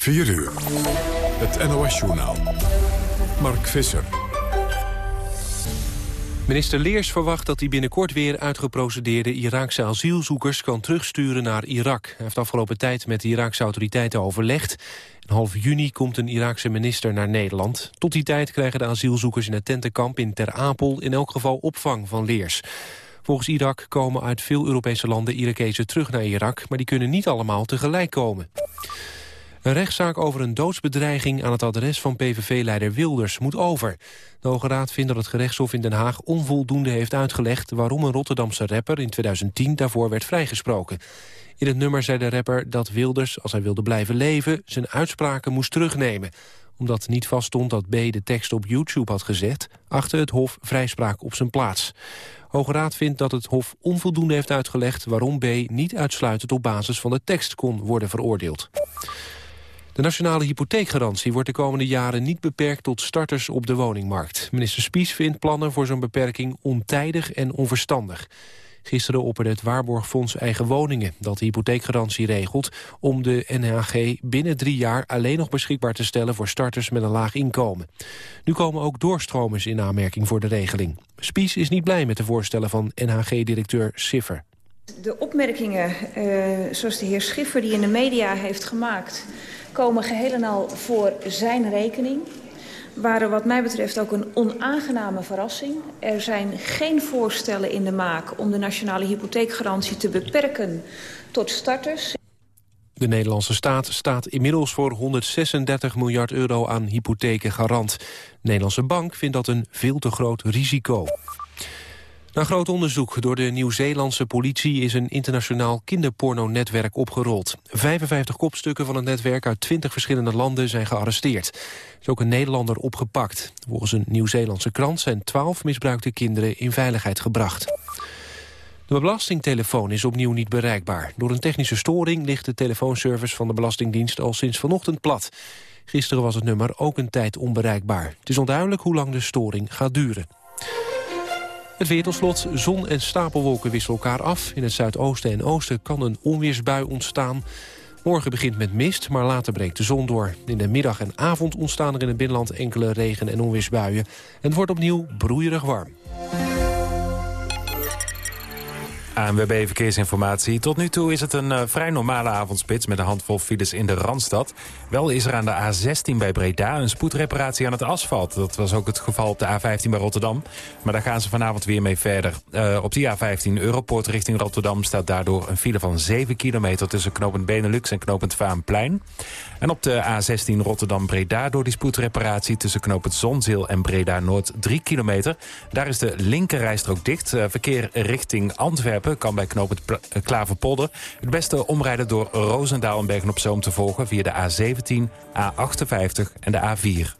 4 uur. Het NOS-journaal. Mark Visser. Minister Leers verwacht dat hij binnenkort weer uitgeprocedeerde Iraakse asielzoekers kan terugsturen naar Irak. Hij heeft afgelopen tijd met de Iraakse autoriteiten overlegd. In half juni komt een Iraakse minister naar Nederland. Tot die tijd krijgen de asielzoekers in het tentenkamp in Ter Apel in elk geval opvang van Leers. Volgens Irak komen uit veel Europese landen Irakezen terug naar Irak... maar die kunnen niet allemaal tegelijk komen. Een rechtszaak over een doodsbedreiging aan het adres van PVV-leider Wilders moet over. De Hoge Raad vindt dat het gerechtshof in Den Haag onvoldoende heeft uitgelegd... waarom een Rotterdamse rapper in 2010 daarvoor werd vrijgesproken. In het nummer zei de rapper dat Wilders, als hij wilde blijven leven... zijn uitspraken moest terugnemen. Omdat niet vaststond dat B de tekst op YouTube had gezet... achtte het hof vrijspraak op zijn plaats. Hoge Raad vindt dat het Hof onvoldoende heeft uitgelegd... waarom B niet uitsluitend op basis van de tekst kon worden veroordeeld. De nationale hypotheekgarantie wordt de komende jaren niet beperkt tot starters op de woningmarkt. Minister Spies vindt plannen voor zo'n beperking ontijdig en onverstandig. Gisteren opperde het Waarborgfonds Eigen Woningen... dat de hypotheekgarantie regelt om de NHG binnen drie jaar... alleen nog beschikbaar te stellen voor starters met een laag inkomen. Nu komen ook doorstromers in aanmerking voor de regeling. Spies is niet blij met de voorstellen van NHG-directeur Siffer. De opmerkingen, uh, zoals de heer Schiffer die in de media heeft gemaakt... komen geheel en al voor zijn rekening waren wat mij betreft ook een onaangename verrassing. Er zijn geen voorstellen in de maak om de nationale hypotheekgarantie te beperken tot starters. De Nederlandse staat staat inmiddels voor 136 miljard euro aan hypotheken garant. De Nederlandse bank vindt dat een veel te groot risico. Na groot onderzoek door de Nieuw-Zeelandse politie is een internationaal kinderporno-netwerk opgerold. 55 kopstukken van het netwerk uit 20 verschillende landen zijn gearresteerd. Er is ook een Nederlander opgepakt. Volgens een Nieuw-Zeelandse krant zijn 12 misbruikte kinderen in veiligheid gebracht. De belastingtelefoon is opnieuw niet bereikbaar. Door een technische storing ligt de telefoonservice van de Belastingdienst al sinds vanochtend plat. Gisteren was het nummer ook een tijd onbereikbaar. Het is onduidelijk hoe lang de storing gaat duren. Het weer slot. Zon en stapelwolken wisselen elkaar af. In het zuidoosten en oosten kan een onweersbui ontstaan. Morgen begint met mist, maar later breekt de zon door. In de middag en avond ontstaan er in het binnenland enkele regen- en onweersbuien. En het wordt opnieuw broeierig warm. ANWB Verkeersinformatie. Tot nu toe is het een uh, vrij normale avondspits met een handvol files in de Randstad. Wel is er aan de A16 bij Breda een spoedreparatie aan het asfalt. Dat was ook het geval op de A15 bij Rotterdam. Maar daar gaan ze vanavond weer mee verder. Uh, op die A15 Europoort richting Rotterdam staat daardoor een file van 7 kilometer... tussen knooppunt Benelux en knooppunt Vaanplein. En op de A16 Rotterdam-Breda door die spoedreparatie... tussen knooppunt Zonzeel en Breda-Noord 3 kilometer. Daar is de linkerrijstrook dicht. Uh, verkeer richting Antwerpen kan bij knooppunt eh, Klaverpolder. Het beste omrijden door Roosendaal en Bergen-op-Zoom te volgen... via de A17, A58 en de A4.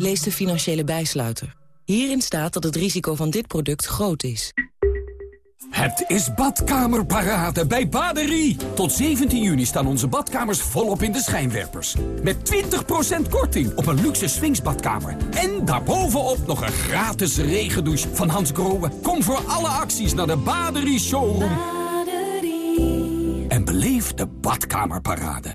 Lees de financiële bijsluiter. Hierin staat dat het risico van dit product groot is. Het is badkamerparade bij Baderie. Tot 17 juni staan onze badkamers volop in de schijnwerpers. Met 20% korting op een luxe swingsbadkamer. En daarbovenop nog een gratis regendouche van Hans Grohe. Kom voor alle acties naar de Baderie Showroom. Baderie. En beleef de badkamerparade.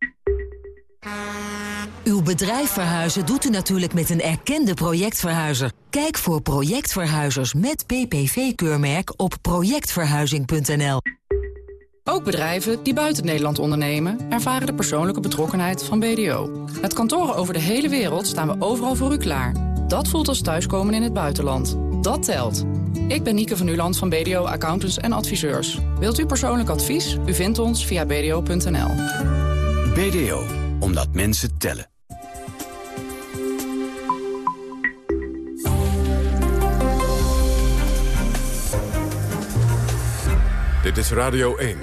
Uw bedrijf verhuizen doet u natuurlijk met een erkende projectverhuizer. Kijk voor projectverhuizers met PPV-keurmerk op projectverhuizing.nl. Ook bedrijven die buiten Nederland ondernemen... ervaren de persoonlijke betrokkenheid van BDO. Met kantoren over de hele wereld staan we overal voor u klaar. Dat voelt als thuiskomen in het buitenland. Dat telt. Ik ben Nieke van Uland van BDO Accountants en Adviseurs. Wilt u persoonlijk advies? U vindt ons via bdo.nl. BDO, omdat mensen tellen. Dit is Radio 1.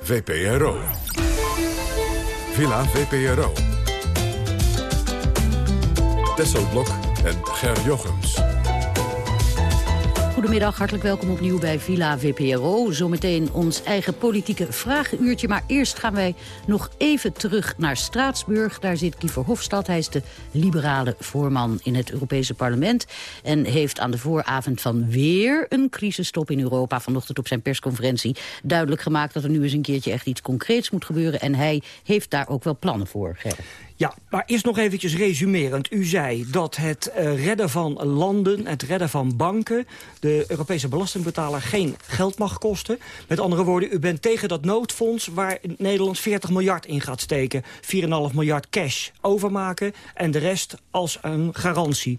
VPRO. Villa VPRO. Tesselblok en Ger Jochems. Goedemiddag, hartelijk welkom opnieuw bij Villa VPRO. Zometeen ons eigen politieke vragenuurtje. Maar eerst gaan wij nog even terug naar Straatsburg. Daar zit Kiefer Hofstad. Hij is de liberale voorman in het Europese parlement. En heeft aan de vooravond van weer een crisisstop in Europa... vanochtend op zijn persconferentie duidelijk gemaakt... dat er nu eens een keertje echt iets concreets moet gebeuren. En hij heeft daar ook wel plannen voor, Ger. Ja, maar eerst nog eventjes resumerend. U zei dat het uh, redden van landen, het redden van banken... de Europese belastingbetaler geen geld mag kosten. Met andere woorden, u bent tegen dat noodfonds... waar Nederland 40 miljard in gaat steken. 4,5 miljard cash overmaken en de rest als een garantie.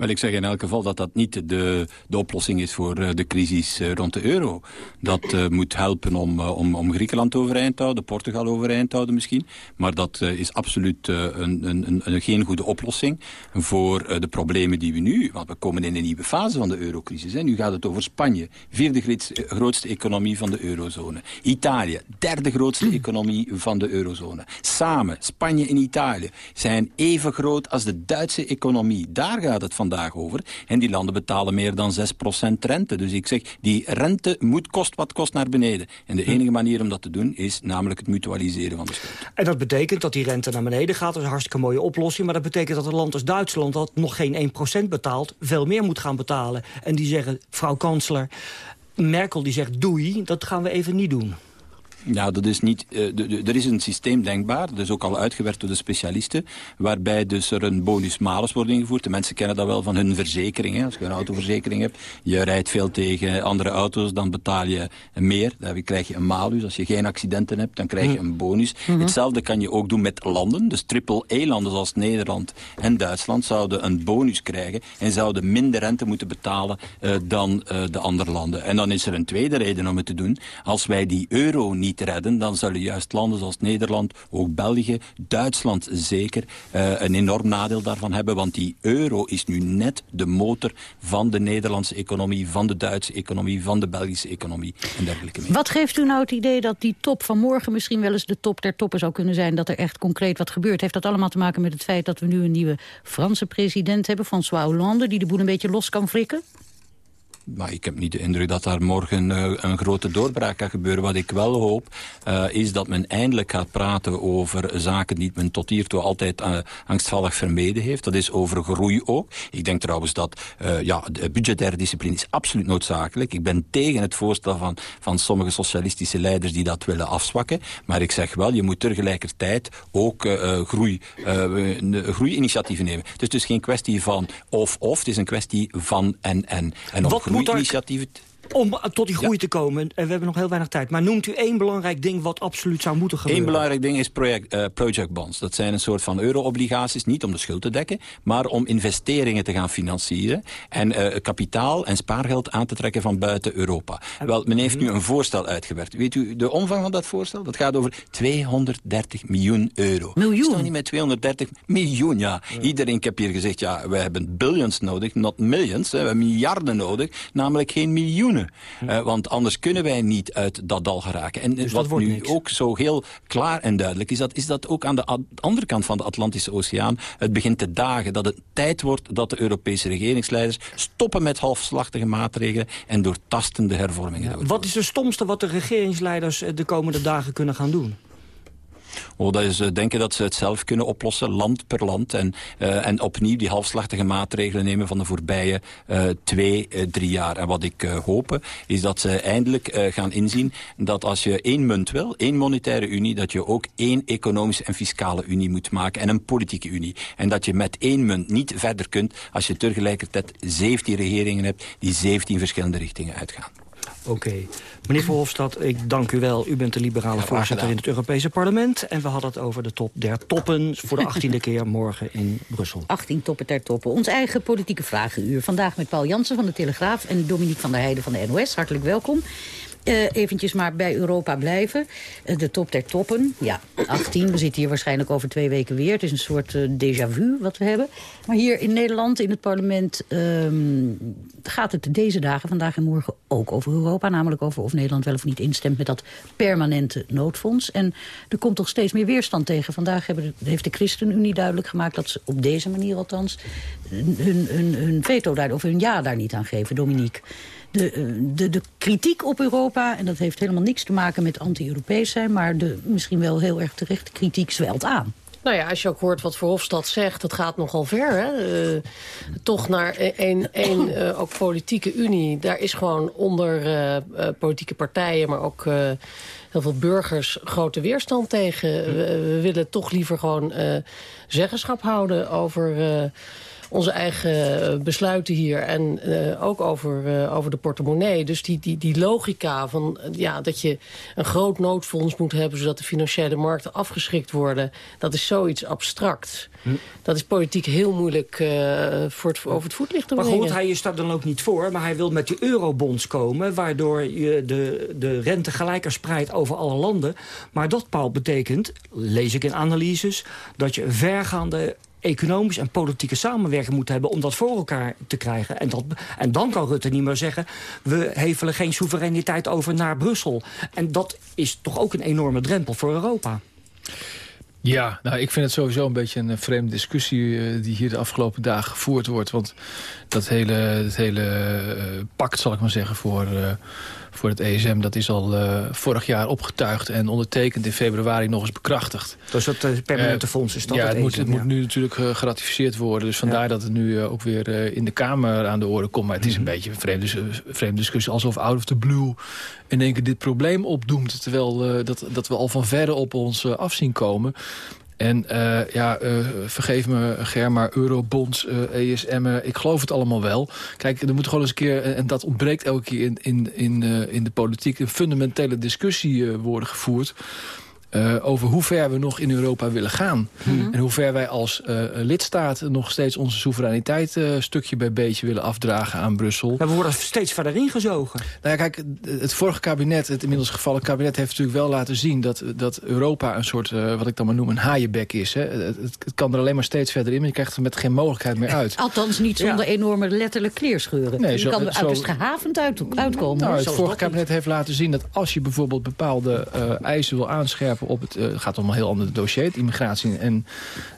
Wel, ik zeg in elk geval dat dat niet de, de oplossing is voor uh, de crisis uh, rond de euro. Dat uh, moet helpen om, om, om Griekenland overeind te houden, Portugal overeind te houden misschien. Maar dat is absoluut een, een, een, geen goede oplossing voor de problemen die we nu... Want we komen in een nieuwe fase van de eurocrisis. Hè. Nu gaat het over Spanje, vierde grootste, economie van de eurozone. Italië, derde grootste hm. economie van de eurozone. Samen, Spanje en Italië zijn even groot als de Duitse economie. Daar gaat het van vandaag over. En die landen betalen meer dan 6% rente. Dus ik zeg, die rente moet kost wat kost naar beneden. En de hm. enige manier om dat te doen is namelijk het mutualiseren van de schuld. En dat betekent dat die rente naar beneden gaat. Dat is een hartstikke mooie oplossing. Maar dat betekent dat een land als Duitsland, dat nog geen 1% betaalt... veel meer moet gaan betalen. En die zeggen, vrouw kansler... Merkel die zegt doei, dat gaan we even niet doen. Ja, dat is niet, uh, er is een systeem denkbaar, dat is ook al uitgewerkt door de specialisten, waarbij dus er een bonus-malus wordt ingevoerd. De mensen kennen dat wel van hun verzekering. Hè. Als je een autoverzekering hebt, je rijdt veel tegen andere auto's, dan betaal je meer. Dan krijg je een malus. Als je geen accidenten hebt, dan krijg je hm. een bonus. Mhm. Hetzelfde kan je ook doen met landen. Dus triple-E-landen zoals Nederland en Duitsland zouden een bonus krijgen en zouden minder rente moeten betalen uh, dan uh, de andere landen. En dan is er een tweede reden om het te doen. Als wij die euro niet niet dan zullen juist landen zoals Nederland, ook België, Duitsland zeker, uh, een enorm nadeel daarvan hebben. Want die euro is nu net de motor van de Nederlandse economie, van de Duitse economie, van de Belgische economie en dergelijke meer. Wat geeft u nou het idee dat die top van morgen misschien wel eens de top der toppen zou kunnen zijn, dat er echt concreet wat gebeurt? Heeft dat allemaal te maken met het feit dat we nu een nieuwe Franse president hebben, François Hollande, die de boel een beetje los kan flikken? Maar ik heb niet de indruk dat daar morgen uh, een grote doorbraak gaat gebeuren. Wat ik wel hoop, uh, is dat men eindelijk gaat praten over zaken die men tot hiertoe altijd uh, angstvallig vermeden heeft. Dat is over groei ook. Ik denk trouwens dat ja, de budgettaire discipline is absoluut noodzakelijk. Ik ben tegen het voorstel van, van sommige socialistische leiders die dat willen afzwakken. Maar ik zeg wel, je moet tegelijkertijd ook groei, groeiinitiatieven nemen. Het is dus geen kwestie van of-of, het is een kwestie van en-en. En Wat initiatieven om tot die groei te komen. En we hebben nog heel weinig tijd. Maar noemt u één belangrijk ding wat absoluut zou moeten gebeuren? Eén belangrijk ding is project, uh, project bonds. Dat zijn een soort van euro-obligaties, niet om de schuld te dekken... maar om investeringen te gaan financieren... en uh, kapitaal en spaargeld aan te trekken van buiten Europa. Wel, men heeft nu een voorstel uitgewerkt. Weet u de omvang van dat voorstel? Dat gaat over 230 miljoen euro. Miljoen? Is niet met 230 miljoen, ja. Iedereen, ik heb hier gezegd, ja, we hebben billions nodig, not millions. Hè. We hebben miljarden nodig, namelijk geen miljoenen. Uh, want anders kunnen wij niet uit dat dal geraken. En dus wat nu ook zo heel klaar en duidelijk is, dat, is dat ook aan de andere kant van de Atlantische Oceaan het begint te dagen. Dat het tijd wordt dat de Europese regeringsleiders stoppen met halfslachtige maatregelen en doortastende hervormingen. Ja, wat is het stomste wat de regeringsleiders eh, de komende dagen kunnen gaan doen? Oh, dat is denken dat ze het zelf kunnen oplossen, land per land. En, uh, en opnieuw die halfslachtige maatregelen nemen van de voorbije uh, twee, drie jaar. En wat ik hoop, is dat ze eindelijk gaan inzien dat als je één munt wil, één monetaire unie, dat je ook één economische en fiscale unie moet maken en een politieke unie. En dat je met één munt niet verder kunt als je tegelijkertijd 17 regeringen hebt die 17 verschillende richtingen uitgaan. Oké. Meneer Verhofstadt, ik dank u wel. U bent de liberale voorzitter in het Europese parlement. En we hadden het over de top der toppen voor de achttiende keer morgen in Brussel. 18 toppen ter toppen. Ons eigen politieke vragenuur. Vandaag met Paul Jansen van de Telegraaf en Dominique van der Heijden van de NOS. Hartelijk welkom. Uh, eventjes maar bij Europa blijven. Uh, de top der toppen. Ja, 18. We zitten hier waarschijnlijk over twee weken weer. Het is een soort uh, déjà vu wat we hebben. Maar hier in Nederland, in het parlement... Um, gaat het deze dagen, vandaag en morgen, ook over Europa. Namelijk over of Nederland wel of niet instemt met dat permanente noodfonds. En er komt toch steeds meer weerstand tegen. Vandaag heeft de ChristenUnie duidelijk gemaakt... dat ze op deze manier althans hun, hun, hun veto daar, of hun ja daar niet aan geven. Dominique de, de, de kritiek op Europa... en dat heeft helemaal niks te maken met anti-Europees zijn... maar de misschien wel heel erg terecht kritiek zwelt aan. Nou ja, als je ook hoort wat Verhofstadt zegt, dat gaat nogal ver. Hè? Uh, toch naar één uh, ook politieke unie. Daar is gewoon onder politieke partijen, maar ook heel veel burgers grote weerstand tegen. We, we willen toch liever gewoon zeggenschap houden over onze eigen eh, besluiten hier. En uh, ook over, uh, over de portemonnee. Dus die, die, die logica van ja, dat je een groot noodfonds moet hebben... zodat de financiële markten afgeschrikt worden... dat is zoiets abstract. Hm. Dat is politiek heel moeilijk uh, voor het, over het voetlicht te brengen. Maar goed, hij staat dan ook niet voor. Maar hij wil met die eurobonds komen... waardoor je de, de rente gelijker spreidt over alle landen. Maar dat, Paul, betekent, lees ik in analyses... dat je vergaande economisch en politieke samenwerking moeten hebben... om dat voor elkaar te krijgen. En, dat, en dan kan Rutte niet meer zeggen... we hevelen geen soevereiniteit over naar Brussel. En dat is toch ook een enorme drempel voor Europa. Ja, nou, ik vind het sowieso een beetje een vreemde discussie... Uh, die hier de afgelopen dagen gevoerd wordt. Want dat hele, dat hele uh, pact, zal ik maar zeggen, voor... Uh, voor het ESM. Dat is al uh, vorig jaar opgetuigd en ondertekend in februari nog eens bekrachtigd. Dus dat uh, permanente uh, fonds is dat ja, het, het, moet, het moet nu natuurlijk geratificeerd worden. Dus vandaar ja. dat het nu ook weer in de Kamer aan de orde komt. Maar het is een mm -hmm. beetje een vreemde, vreemde discussie. Alsof out of the blue in één keer dit probleem opdoemt. Terwijl dat, dat we al van verre op ons afzien komen. En uh, ja, uh, vergeef me Ger, maar eurobonds, ESM, ik geloof het allemaal wel. Kijk, er moet gewoon eens een keer, en dat ontbreekt elke keer in, in, in, in de politiek... een fundamentele discussie worden gevoerd... Uh, over hoe ver we nog in Europa willen gaan. Mm -hmm. En hoe ver wij als uh, lidstaat nog steeds onze soevereiniteit uh, stukje bij beetje willen afdragen aan Brussel. Maar we worden steeds verder ingezogen. Nou ja, kijk, het vorige kabinet, het inmiddels gevallen kabinet, heeft natuurlijk wel laten zien dat, dat Europa een soort, wat ik dan maar noem, een haaienbek is. Hè. Het, het, kan er alleen maar steeds verder in, maar je krijgt er met geen mogelijkheid meer uit. Althans niet zonder ja. enorme letterlijk kleerscheuren. Nee, je zo, kan er uiterst gehavend uit, uitkomen. Nou, het vorige kabinet heeft laten zien dat als je bijvoorbeeld bepaalde eisen wil aanscherpen op het, uh, gaat om een heel ander dossier, het immigratie- en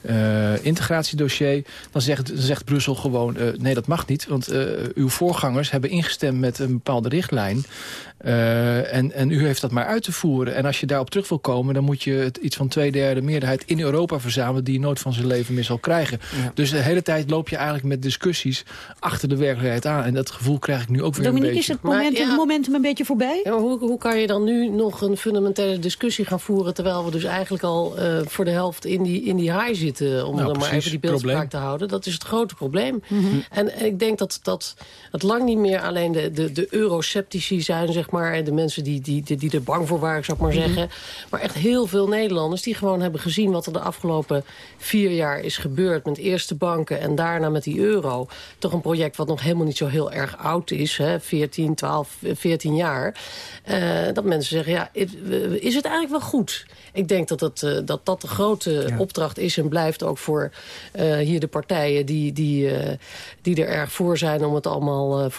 uh, integratiedossier, dan zegt, zegt Brussel gewoon, uh, nee dat mag niet, want uw voorgangers hebben ingestemd met een bepaalde richtlijn. Uh, en, en u heeft dat maar uit te voeren. En als je daarop terug wil komen... dan moet je het, iets van twee derde meerderheid in Europa verzamelen... die je nooit van zijn leven meer zal krijgen. Ja. Dus de hele tijd loop je eigenlijk met discussies... achter de werkelijkheid aan. En dat gevoel krijg ik nu ook weer Dominique, een beetje. is het ja, momentum een beetje voorbij? Ja, hoe, hoe kan je dan nu nog een fundamentele discussie gaan voeren... terwijl we dus eigenlijk al uh, voor de helft in die, in die high zitten... om nou, dan maar even die beeldspraak te houden. Dat is het grote probleem. Mm -hmm. en, en, ik denk dat, dat het lang niet meer alleen de, de, de eurosceptici zijn... zeg maar, en de mensen die die, die, die, er bang voor waren, zou ik maar zeggen. Mm -hmm. Maar echt heel veel Nederlanders die gewoon hebben gezien... wat er de afgelopen vier jaar is gebeurd met eerst de banken... en daarna met die euro. Toch een project wat nog helemaal niet zo heel erg oud is. Hè? 14, 12, 14 jaar. Uh, dat mensen zeggen, ja, is het eigenlijk wel goed? Ik denk dat dat, uh, dat, dat de grote ja. opdracht is en blijft ook voor uh, hier de partijen... die, die, die er erg voor zijn om het allemaal...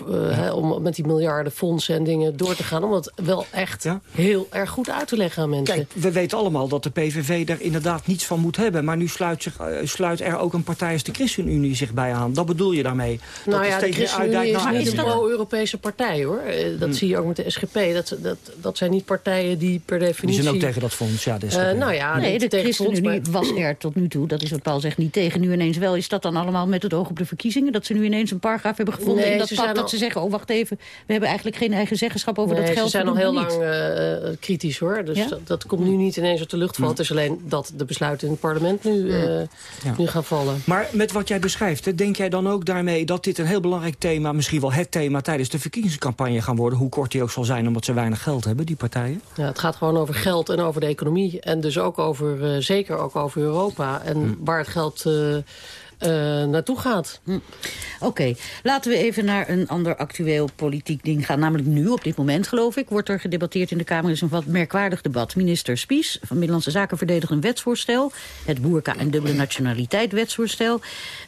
Om met die miljarden fondsen en dingen door te gaan. Om het wel echt ja? heel erg goed uit te leggen aan mensen. Kijk, we weten allemaal dat de PVV er inderdaad niets van moet hebben. Maar nu sluit, zich, sluit er ook een partij als de ChristenUnie zich bij aan. Dat bedoel je daarmee? Nou dat ja, is de ChristenUnie is niet een pro-Europese partij, hoor. Dat hmm. zie je ook met de SGP. Dat, dat, dat zijn niet partijen die per definitie... Die zijn ook tegen dat fonds. Ja, uh, nou ja, nee, de ChristenUnie was er tot nu toe. Dat is wat Paul zegt, niet tegen. Nu ineens wel. Is dat dan allemaal met het oog op de verkiezingen? Dat ze nu ineens een paragraaf hebben gevonden in dat pad... dat ze zeggen, oh wacht even, we hebben eigenlijk geen eigen zeggenschap over dat geld. ze zijn al heel lang uh, kritisch hoor. Dus dat, dat, komt nu niet ineens op de lucht vallen. Het is alleen dat de besluiten in het parlement nu, nu gaan vallen. Maar met wat jij beschrijft, denk jij dan ook daarmee... dat dit een heel belangrijk thema, misschien wel het thema... tijdens de verkiezingscampagne gaan worden? Hoe kort die ook zal zijn, omdat ze weinig geld hebben, die partijen? Ja, het gaat gewoon over geld en over de economie. En dus ook over, uh, zeker ook over Europa. En hm. waar het geld... Uh, uh, naartoe gaat. Hm. Oké, laten we even naar een ander actueel politiek ding gaan. Namelijk nu, op dit moment geloof ik, wordt er gedebatteerd in de Kamer. is een wat merkwaardig debat. Minister Spies van Middellandse Zaken verdedigt een wetsvoorstel. Het boerka- en dubbele nationaliteit wetsvoorstel.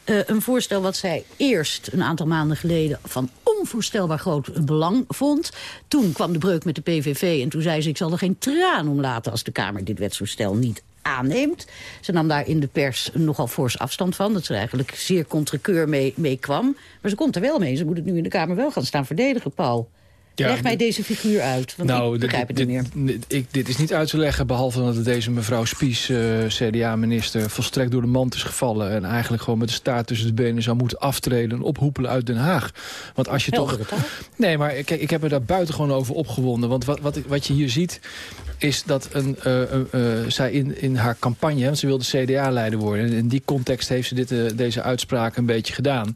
Uh, een voorstel wat zij eerst een aantal maanden geleden van onvoorstelbaar groot belang vond. Toen kwam de breuk met de PVV en toen zei ze... ik zal er geen traan om laten als de Kamer dit wetsvoorstel niet aanneemt. Ze nam daar in de pers nogal fors afstand van. Dat ze eigenlijk zeer contrekeur mee, mee kwam. Maar ze komt er wel mee. Ze moet het nu in de Kamer wel gaan staan verdedigen, Paul. Leg mij deze figuur uit, want nou, ik begrijp het niet meer. Ik, dit is niet uit te leggen, behalve dat deze mevrouw Spies, uh, eh, CDA-minister... volstrekt door de mand is gevallen... en eigenlijk gewoon met de staart tussen de benen zou moeten aftreden... en ophoepelen uit Den Haag. Want als je toch... Nee, maar kijk, ik heb me daar buitengewoon over opgewonden. Want wat, wat, wat je hier ziet, is dat een, uh, uh, zij in, in haar campagne... want ze wilde CDA-leider worden... en in die context heeft ze dit, deze uitspraak een beetje gedaan.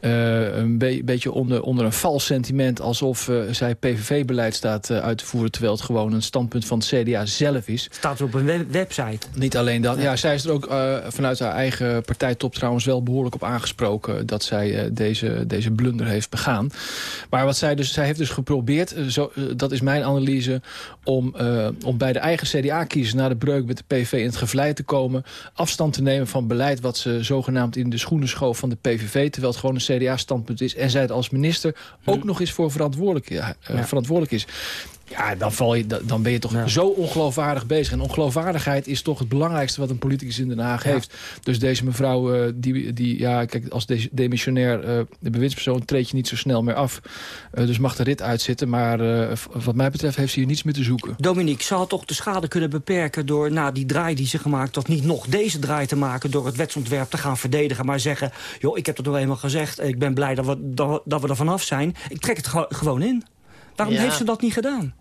een beetje onder, onder een vals sentiment... alsof zij PVV-beleid staat uit te voeren... terwijl het gewoon een standpunt van het CDA zelf is. Staat er op een website. Niet alleen dat. Ja, zij is er ook vanuit haar eigen partijtop trouwens wel behoorlijk op aangesproken... dat zij deze, deze blunder heeft begaan. Maar wat zij dus, zij heeft dus geprobeerd, zo, dat is mijn analyse... om om bij de eigen CDA-kiezers na de breuk met de PV in het gevlei te komen... afstand te nemen van beleid wat ze zogenaamd in de schoenen schoof van de PVV... terwijl het gewoon een CDA-standpunt is. En zij het als minister ook hm. nog eens voor verantwoordelijk, uh, verantwoordelijk is. Ja, dan, val je, dan ben je toch zo ongeloofwaardig bezig. En ongeloofwaardigheid is toch het belangrijkste wat een politicus in Den Haag heeft. Dus deze mevrouw, uh, die, die, ja, kijk, als de, demissionair uh, de bewindspersoon treed je niet zo snel meer af. Uh, dus mag de rit uitzitten. Maar wat mij betreft heeft ze hier niets meer te zoeken. Dominique, zou toch de schade kunnen beperken door na die draai die ze gemaakt had... niet nog deze draai te maken door het wetsontwerp te gaan verdedigen... maar zeggen, joh, ik heb het toch eenmaal gezegd... ik ben blij dat we, dat, dat we er vanaf zijn. Ik trek het gewoon in. Waarom heeft ze dat niet gedaan?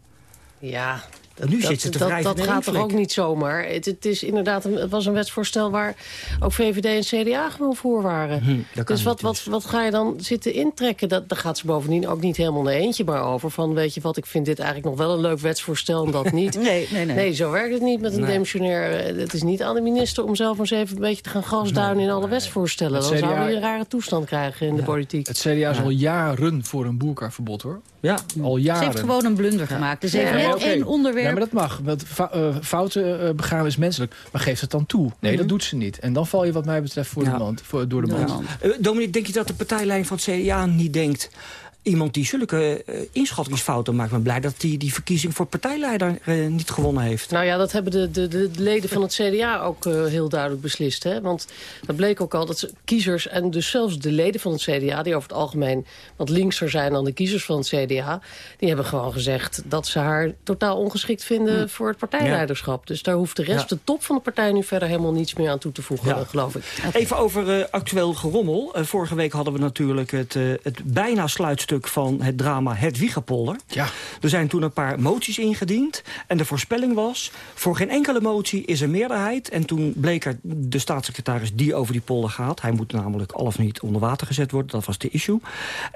Ja, dat, nu zit ze te dat, dat gaat toch ook niet zomaar. Het, het, is inderdaad een, het was een wetsvoorstel waar ook VVD en CDA gewoon voor waren. Hm, dus wat, wat, wat ga je dan zitten intrekken? Dat, daar gaat ze bovendien ook niet helemaal naar eentje maar over. Van weet je wat, ik vind dit eigenlijk nog wel een leuk wetsvoorstel en dat niet. nee, nee, nee. nee, zo werkt het niet met een nee. demissionair. Het is niet aan de minister om zelf eens even een beetje te gaan gasduinen in alle wetsvoorstellen. Dan CDA, zou je een rare toestand krijgen in de politiek. Het CDA is al jaren voor een boerkaverbod hoor. Ja, al jaren. Ze heeft gewoon een blunder gemaakt. Dus even net één onderwerp ja, maar dat mag. Want uh, fouten uh, begaan is menselijk. Maar geef het dan toe. Nee, dat mhm. doet ze niet. En dan val je wat mij betreft voor de mand, voor, door de mand. Uh, Dominique, denk je dat de partijlijn van het CDA niet denkt iemand die zulke uh, inschattingsfouten maakt. me blij dat hij die, die verkiezing voor partijleider uh, niet gewonnen heeft. Nou ja, dat hebben de, de, de leden van het CDA ook uh, heel duidelijk beslist. Hè? Want dat bleek ook al dat ze kiezers en dus zelfs de leden van het CDA... die over het algemeen wat linkser zijn dan de kiezers van het CDA... die hebben gewoon gezegd dat ze haar totaal ongeschikt vinden hm. voor het partijleiderschap. Dus daar hoeft de rest, de top van de partij nu verder helemaal niets meer aan toe te voegen, geloof ik. Even over actueel gerommel. vorige week hadden we natuurlijk het, het bijna sluitstuk van het drama Het Wiegepolder. Ja. Er zijn toen een paar moties ingediend. En de voorspelling was, voor geen enkele motie is er meerderheid. En toen bleek er de staatssecretaris die over die polder gaat. Hij moet namelijk al of niet onder water gezet worden. Dat was de issue.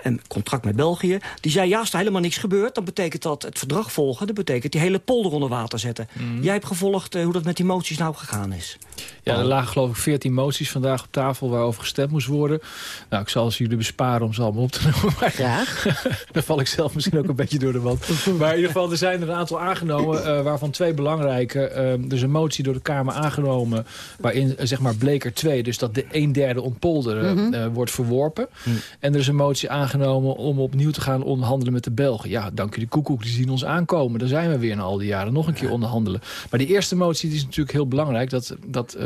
En contract met België. Die zei, ja, als er helemaal niks gebeurt... dan betekent dat het verdrag volgen. Dat betekent die hele polder onder water zetten. Mhm. Jij hebt gevolgd uh, hoe dat met die moties nou gegaan is. Ja, er lagen geloof ik 14 moties vandaag op tafel... waarover gestemd moest worden. Nou, ik zal ze jullie besparen om ze allemaal op te nemen. Ja. Dan val ik zelf misschien ook een beetje door de wand. Maar in ieder geval, er zijn er een aantal aangenomen, uh, waarvan twee belangrijke. Uh, er is een motie door de Kamer aangenomen, waarin uh, zeg maar bleker 2, dus dat de een derde ontpolderen, mm -hmm. wordt verworpen. Mm. En er is een motie aangenomen om opnieuw te gaan onderhandelen met de Belgen. Ja, dank de koekoek, die zien ons aankomen. Daar zijn we weer na al die jaren nog een keer onderhandelen. Maar die eerste motie die is natuurlijk heel belangrijk, dat... dat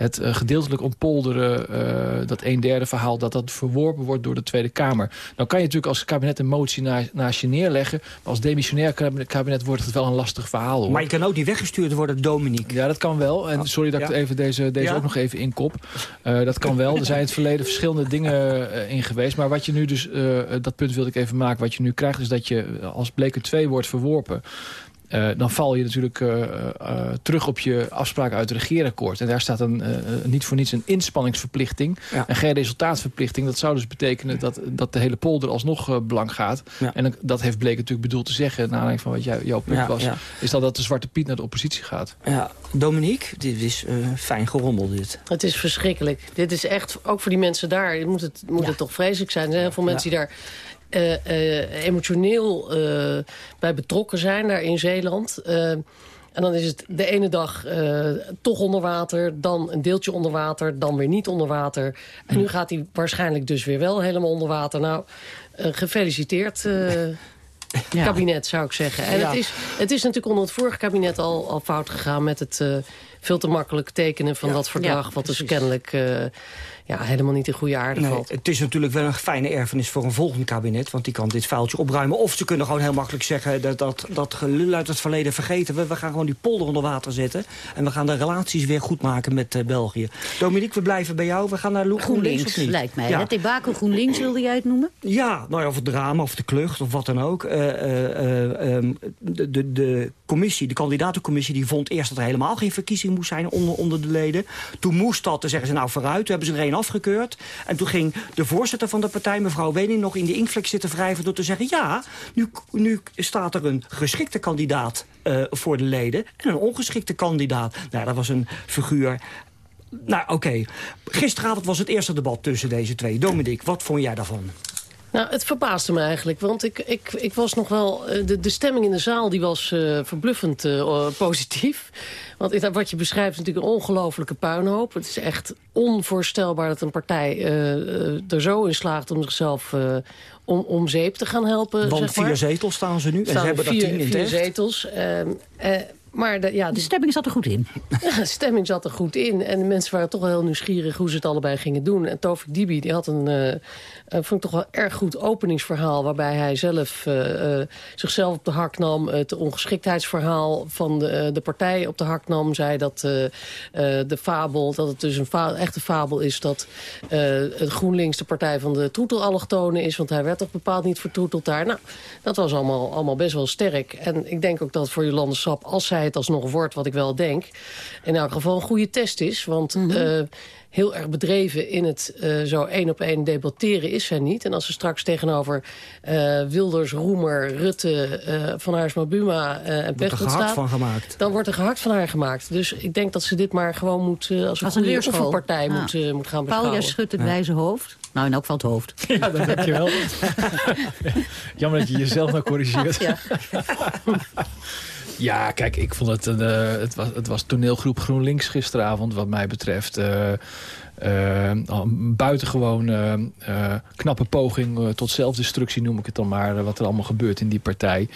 het uh, gedeeltelijk ontpolderen, uh, dat een derde verhaal... dat dat verworpen wordt door de Tweede Kamer. Dan kan je natuurlijk als kabinet een motie naar, naast je neerleggen. Maar als demissionair kabinet wordt het wel een lastig verhaal. Hoor. Maar je kan ook niet weggestuurd worden, Dominique. Ja, dat kan wel. En sorry dat ik even deze, deze ook nog even inkop. Uh, dat kan wel. Er zijn in het verleden verschillende dingen in geweest. Maar wat je nu dus, dat punt wilde ik even maken. Wat je nu krijgt is dat je als Bleker 2 wordt verworpen... Uh, dan val je natuurlijk uh, uh, terug op je afspraak uit het regeerakkoord. En daar staat een, niet voor niets een inspanningsverplichting. Ja. En geen resultaatverplichting. Dat zou dus betekenen dat, dat de hele polder alsnog belang gaat. Ja. En dat heeft Bleek natuurlijk bedoeld te zeggen... naar aanleiding van wat jij, jouw punt ja, was... is dat dat de Zwarte Piet naar de oppositie gaat. Ja, Dominique, dit is fijn gerommel dit. Het is verschrikkelijk. Dit is echt, ook voor die mensen daar... moet het, moet het toch vreselijk zijn. Er zijn heel veel mensen die daar uh, uh, emotioneel uh, bij betrokken zijn daar in Zeeland. en dan is het de ene dag toch onder water, dan een deeltje onder water, dan weer niet onder water. En nu gaat hij waarschijnlijk dus weer wel helemaal onder water. Nou, gefeliciteerd... Ja. kabinet, zou ik zeggen. En ja. het, is, het is natuurlijk onder het vorige kabinet al, al fout gegaan... met het veel te makkelijk tekenen van ja. dat verdrag... wat dus kennelijk ja, helemaal niet in goede aarde nee, valt. Het is natuurlijk wel een fijne erfenis voor een volgend kabinet... want die kan dit vuiltje opruimen. Of ze kunnen gewoon heel makkelijk zeggen... dat, dat, dat gelul uit het verleden vergeten we. We gaan gewoon die polder onder water zetten... en we gaan de relaties weer goed maken met uh, België. Dominique, we blijven bij jou. We gaan naar GroenLinks, GroenLinks lijkt mij. Ja. Het debakel GroenLinks wilde jij het noemen? Ja, nou ja, of het drama of de klucht of wat dan ook. Uh, uh, um, de, de, de commissie, de kandidatencommissie... die vond eerst dat er helemaal geen verkiezing moest zijn onder, onder de leden. Toen moest dat, dan zeggen ze nou vooruit. Toen hebben ze er een afgekeurd. En toen ging de voorzitter van de partij, mevrouw Wening... nog in de inkvlek zitten wrijven door te zeggen... ja, nu, nu staat er een geschikte kandidaat uh, voor de leden... en een ongeschikte kandidaat. Nou, dat was een figuur nou, oké. Gisteravond was het eerste debat tussen deze twee. Dominique, wat vond jij daarvan? Nou, het verbaasde me eigenlijk. Want ik, ik, ik was nog wel... Eh, de, de stemming in de zaal die was uh, verbluffend uh, positief. Want wat je beschrijft is natuurlijk een ongelofelijke puinhoop. Het is echt onvoorstelbaar dat een partij uh, er zo in slaagt... om zichzelf om, om zeep te gaan helpen. Want zeg maar. vier zetels staan ze nu. En ze hebben vier, er tien in vier zetels. Maar de, ja, de stemming zat er goed in. de stemming zat er goed in. En de mensen waren toch wel heel nieuwsgierig hoe ze het allebei gingen doen. En Tovik Dibi die had een, uh, vond ik toch wel erg goed openingsverhaal... waarbij hij zelf uh, uh, zichzelf op de hak nam. Het ongeschiktheidsverhaal van de, de partij op de hak nam. Zei dat de fabel, dat het dus een fa echte fabel is... dat het GroenLinks de partij van de troetelallochtonen is. Want hij werd toch bepaald niet vertroeteld daar. Nou, dat was allemaal, allemaal best wel sterk. En ik denk ook dat voor Jolande Sap, als zij het alsnog wordt, wat ik wel denk... in elk geval een goede test is. Want mm -hmm. uh, heel erg bedreven in het uh, zo één op één debatteren is zij niet. En als ze straks tegenover uh, Wilders, Roemer, Rutte, Van Haarsma Buma en Pechtold staat... van gemaakt. Dan wordt er gehakt van haar gemaakt. Dus ik denk dat ze dit maar gewoon moet, als een als goede oefenpartij ja. moet, moet gaan beschouwen. Paul, jij schudt het ja. wijze hoofd. Nou, in elk geval het hoofd. Ja, dat je wel. Jammer dat je jezelf nou corrigeert. Ja. Ja, kijk, ik vond het, een, uh, het, was, het was toneelgroep GroenLinks gisteravond wat mij betreft. Uh, uh, buitengewoon uh, knappe poging tot zelfdestructie noem ik het dan maar. wat er allemaal gebeurt in die partij.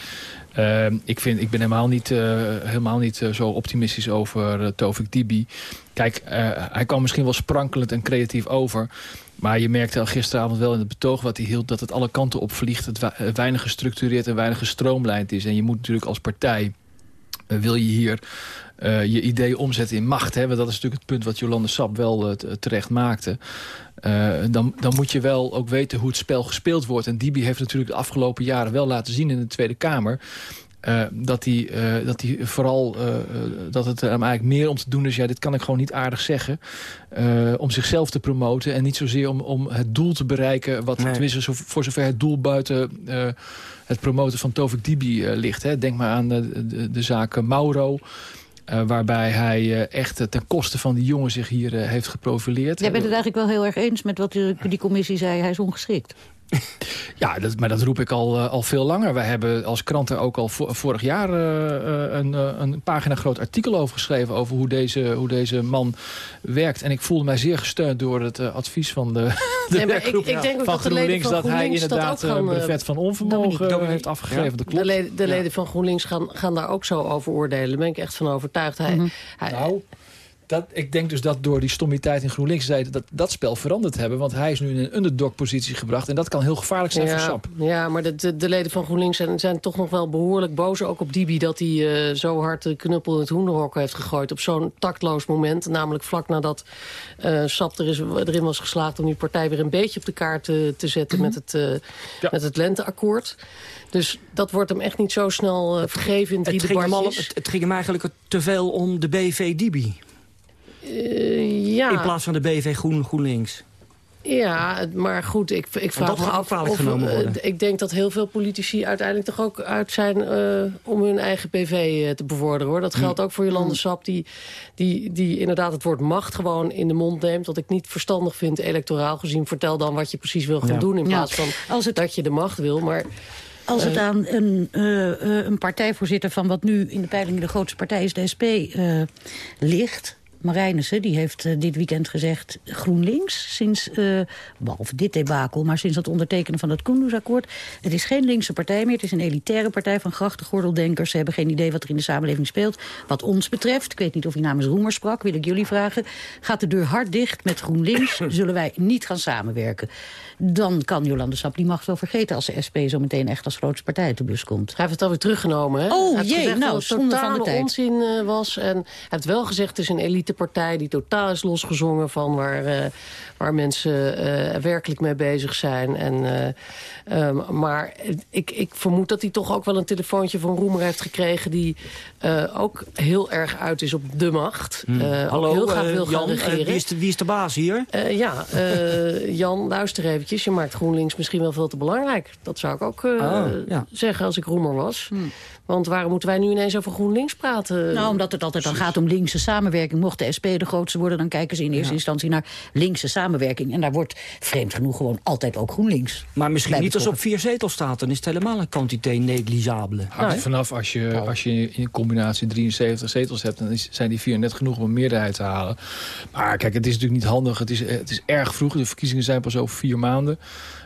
ik, vind, ik ben helemaal niet, helemaal niet zo optimistisch over Tovik Dibi. Kijk, hij kwam misschien wel sprankelend en creatief over. Maar je merkte al gisteravond wel in het betoog wat hij hield... dat het alle kanten opvliegt. Het weinig gestructureerd en weinig gestroomlijnd is. En je moet natuurlijk als partij wil je hier uh, je idee omzetten in macht. Hè? Want dat is natuurlijk het punt wat Jolande Sap wel uh, terecht maakte. dan, dan moet je wel ook weten hoe het spel gespeeld wordt. En Dibi heeft natuurlijk de afgelopen jaren wel laten zien in de Tweede Kamer... Dat hij dat hij vooral dat het er eigenlijk meer om te doen is. Ja, dit kan ik gewoon niet aardig zeggen. om zichzelf te promoten en niet zozeer om, om het doel te bereiken. Wat nee. tenminste voor zover het doel buiten het promoten van Tovik Dibi ligt. Hè. Denk maar aan de, de, zaak Mauro. Uh, waarbij hij uh, echt ten koste van die jongen zich hier heeft geprofileerd. Jij bent het eigenlijk wel heel erg eens met wat die commissie zei. Hij is ongeschikt. Ja, dat, maar dat roep ik al, uh, al veel langer. Wij hebben als kranten ook al vo vorig jaar uh, een, uh, een pagina groot artikel over geschreven... over hoe deze, hoe deze man werkt. En ik voelde mij zeer gesteund door het advies van de, de nee, werkgroep ik, ik denk van GroenLinks... dat hij inderdaad een brevet van onvermogen Dominique, heeft afgegeven. Ja. Dat klopt. De leden, de leden ja. van GroenLinks gaan, gaan daar ook zo over oordelen. Daar ben ik echt van overtuigd. Hij, mm -hmm. hij, nou, dat, ik denk dus dat door die stommiteit in GroenLinks... Zei, dat dat spel veranderd hebben. Want hij is nu in een underdog-positie gebracht. En dat kan heel gevaarlijk zijn ja, voor SAP. Ja, maar de, de, de, leden van GroenLinks zijn, zijn toch nog wel behoorlijk boos. Ook op Dibi dat hij uh, zo hard de knuppel in het hoenderhok heeft gegooid. Op zo'n tactloos moment. Namelijk vlak nadat uh, SAP er is, erin was geslaagd... om die partij weer een beetje op de kaart te, te zetten met het, uh, ja. met het lenteakkoord. Dus dat wordt hem echt niet zo snel uh, vergeven in drie het ging, hem al, het, het ging hem eigenlijk te veel om de BV Dibi. Uh, ja. In plaats van de BV Groen, GroenLinks. Ja, maar goed, ik, ik vraag me af of... Uh, ik denk dat heel veel politici uiteindelijk toch ook uit zijn... Uh, om hun eigen PV uh, te bevorderen, hoor. Dat geldt ook voor Jolande Sap, die, die, die inderdaad het woord macht gewoon in de mond neemt. Wat ik niet verstandig vind, electoraal gezien. Vertel dan wat je precies wil gaan ja. doen... in plaats van Als het... dat je de macht wil, maar... Als het aan een, uh, een partijvoorzitter van wat nu in de peilingen de grootste partij is, de SP, uh, ligt... Marijnissen, die heeft uh, dit weekend gezegd... GroenLinks, sinds, uh, behalve dit debakel... maar sinds het ondertekenen van het Kunduz-akkoord... het is geen linkse partij meer, het is een elitaire partij... van grachtengordeldenkers, ze hebben geen idee wat er in de samenleving speelt. Wat ons betreft, ik weet niet of hij namens Roemer sprak... wil ik jullie vragen, gaat de deur hard dicht met GroenLinks... zullen wij niet gaan samenwerken. Dan kan Jolande Sap die macht wel vergeten... als de SP zo meteen echt als grootste partij uit de bus komt. Hij heeft het alweer teruggenomen, hè? Oh jee, nou, zonde van de tijd. onzin uh, was. En hij heeft wel gezegd, het is een elitepartij... die totaal is losgezongen van waar, uh, waar mensen uh, werkelijk mee bezig zijn. En, um, maar ik, ik vermoed dat hij toch ook wel een telefoontje van Roemer heeft gekregen... die ook heel erg uit is op de macht. Hmm. Hallo, heel graag wil Jan, gaan regeren. wie, is de, wie is de baas hier? ja, Jan, luister eventjes. Je maakt GroenLinks misschien wel veel te belangrijk. Dat zou ik ook oh, ja. zeggen als ik Roemer was. Hmm. Want waarom moeten wij nu ineens over GroenLinks praten? Nou, omdat het altijd dan gaat om linkse samenwerking. Mocht de SP de grootste worden, dan kijken ze in eerste ja. instantie naar linkse samenwerking. En daar wordt vreemd genoeg gewoon altijd ook GroenLinks. Maar misschien niet als op vier zetels staat, dan is het helemaal een quantité negligible. Hangt vanaf als je, als je in combinatie 73 zetels hebt, dan zijn die vier net genoeg om een meerderheid te halen. Maar kijk, het is natuurlijk niet handig. Het is, het is erg vroeg. De verkiezingen zijn pas over vier maanden.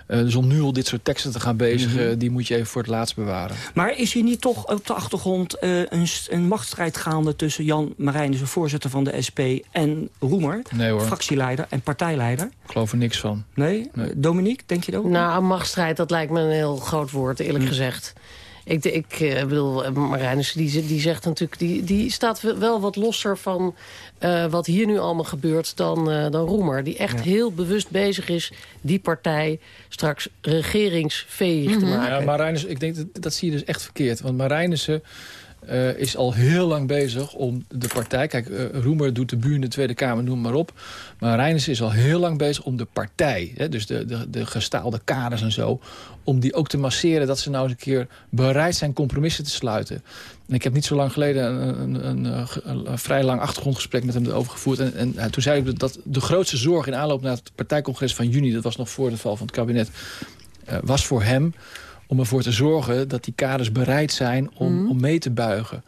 Uh, dus om nu al dit soort teksten te gaan bezigen, mm -hmm. die moet je even voor het laatst bewaren. Maar is hier niet toch op de achtergrond uh, een, een machtsstrijd gaande... tussen Jan Marijnissen, voorzitter van de SP, en Roemer, nee, hoor. fractieleider en partijleider? Ik geloof er niks van. Nee? nee. Dominique, denk je dat ook? Nou, machtsstrijd, dat lijkt me een heel groot woord, eerlijk mm. gezegd. Ik, ik uh, bedoel, Marijnissen die, die zegt natuurlijk... Die, die staat wel wat losser van uh, wat hier nu allemaal gebeurt dan, uh, dan Roemer. Die echt ja. heel bewust bezig is die partij straks regeringsveeg mm -hmm. te maken. Ja, Marijnissen, ik denk dat, dat zie je dus echt verkeerd. Want Marijnissen... Uh, is al heel lang bezig om de partij... Kijk, uh, Roemer doet de buur in de Tweede Kamer, noem maar op. Maar Reinissen is al heel lang bezig om de partij... Hè, dus de, de, de gestaalde kaders en zo... om die ook te masseren dat ze nou eens een keer bereid zijn compromissen te sluiten. En ik heb niet zo lang geleden een, een, een, vrij lang achtergrondgesprek met hem erover gevoerd. En, en, en toen zei ik dat de grootste zorg in aanloop naar het partijcongres van juni... dat was nog voor de val van het kabinet... Uh, was voor hem om ervoor te zorgen dat die kaders bereid zijn om, mm. om mee te buigen.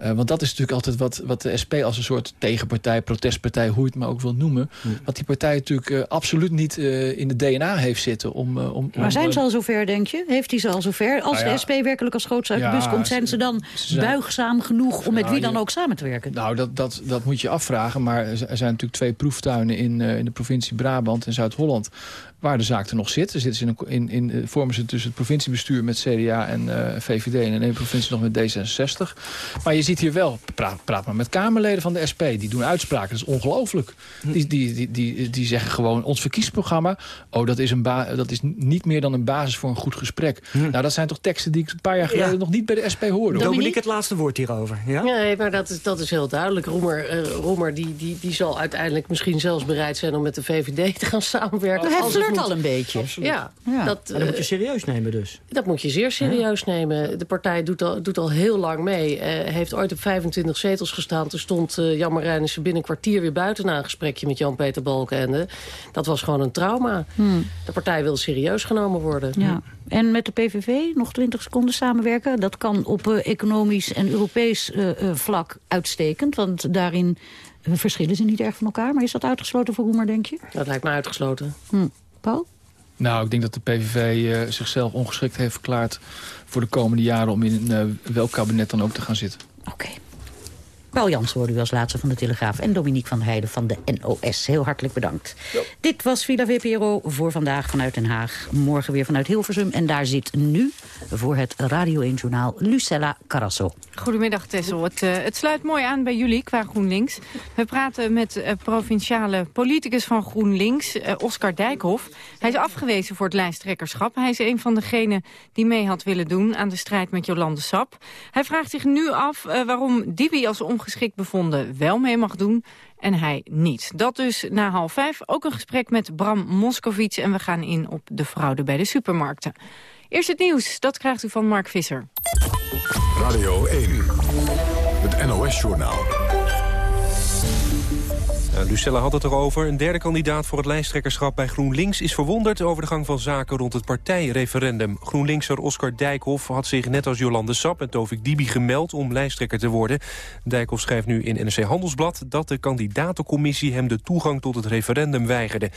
Uh, want dat is natuurlijk altijd wat, wat de SP als een soort tegenpartij, protestpartij, hoe je het maar ook wil noemen. Mm. Wat die partij natuurlijk uh, absoluut niet uh, in de DNA heeft zitten. Om, om, maar zijn ze al zover, denk je? Heeft hij ze al zover? Als nou ja, de SP werkelijk als grootste uit de bus komt, zijn ze dan ze zijn, buigzaam genoeg om met nou, wie dan ook samen te werken? Nou, dat, dat, dat moet je afvragen. Maar er zijn natuurlijk twee proeftuinen in, in de provincie Brabant en Zuid-Holland waar de zaak er nog zit. Er zitten ze in, in, in, vormen ze tussen het met CDA en uh, VVD... en in één provincie nog met D66. Maar je ziet hier wel, praat, praat maar met Kamerleden van de SP... die doen uitspraken, dat is ongelooflijk. Die, die, die, die, die zeggen gewoon, ons verkiezingsprogramma... oh, dat is, een dat is niet meer dan een basis voor een goed gesprek. Hm. Nou, dat zijn toch teksten die ik een paar jaar geleden... Ja. nog niet bij de SP hoorde. Dominique, het laatste woord hierover. Ja? Nee, maar dat is, dat is heel duidelijk. Roemer, uh, Roemer die, die, die zal uiteindelijk misschien zelfs bereid zijn... om met de VVD te gaan samenwerken. Als het al een beetje. Absoluut. Ja, ja. Dat, uh, dat moet je serieus nemen dus. Dat moet je zeer serieus nemen. De partij doet al, doet al heel lang mee. Uh, heeft ooit op 25 zetels gestaan. Toen stond uh, Jan Marijnissen binnen een kwartier weer buiten... na een gesprekje met Jan-Peter Balkenende. Dat was gewoon een trauma. Hmm. De partij wil serieus genomen worden. Ja. En met de PVV nog 20 seconden samenwerken. Dat kan op economisch en Europees vlak uitstekend. Want daarin verschillen ze niet erg van elkaar. Maar is dat uitgesloten voor Roemer, denk je? Dat lijkt me uitgesloten. Hm. Paul? Nou, ik denk dat de PVV uh, zichzelf ongeschikt heeft verklaard... voor de komende jaren om in uh, welk kabinet dan ook te gaan zitten. Oké. Paul Jans hoorde u als laatste van de Telegraaf... en Dominique van Heijden van de NOS. Heel hartelijk bedankt. Dit was Villa VPRO voor vandaag vanuit Den Haag. Morgen weer vanuit Hilversum. En daar zit nu voor het Radio 1-journaal Lucella Carasso. Goedemiddag Tessel. Het, uh, het, sluit mooi aan bij jullie qua GroenLinks. We praten met uh, provinciale politicus van GroenLinks, uh, Oscar Dijkhoff. Hij is afgewezen voor het lijsttrekkerschap. Hij is een van degenen die mee had willen doen aan de strijd met Jolande Sap. Hij vraagt zich nu af waarom Dibi als ongeschikt bevonden wel mee mag doen en hij niet. Dat dus na half vijf. Ook een gesprek met Bram Moscovic en we gaan in op de fraude bij de supermarkten. Eerst het nieuws, dat krijgt u van Mark Visser. Radio 1, het NOS-journaal. Uh, Lucella had het erover. Een derde kandidaat voor het lijsttrekkerschap bij GroenLinks... is verwonderd over de gang van zaken rond het partijreferendum. GroenLinkser Oscar Dijkhoff had zich net als Jolande Sap en Tovik Dibi gemeld... om lijsttrekker te worden. Dijkhoff schrijft nu in NRC Handelsblad... dat de kandidatencommissie hem de toegang tot het referendum weigerde.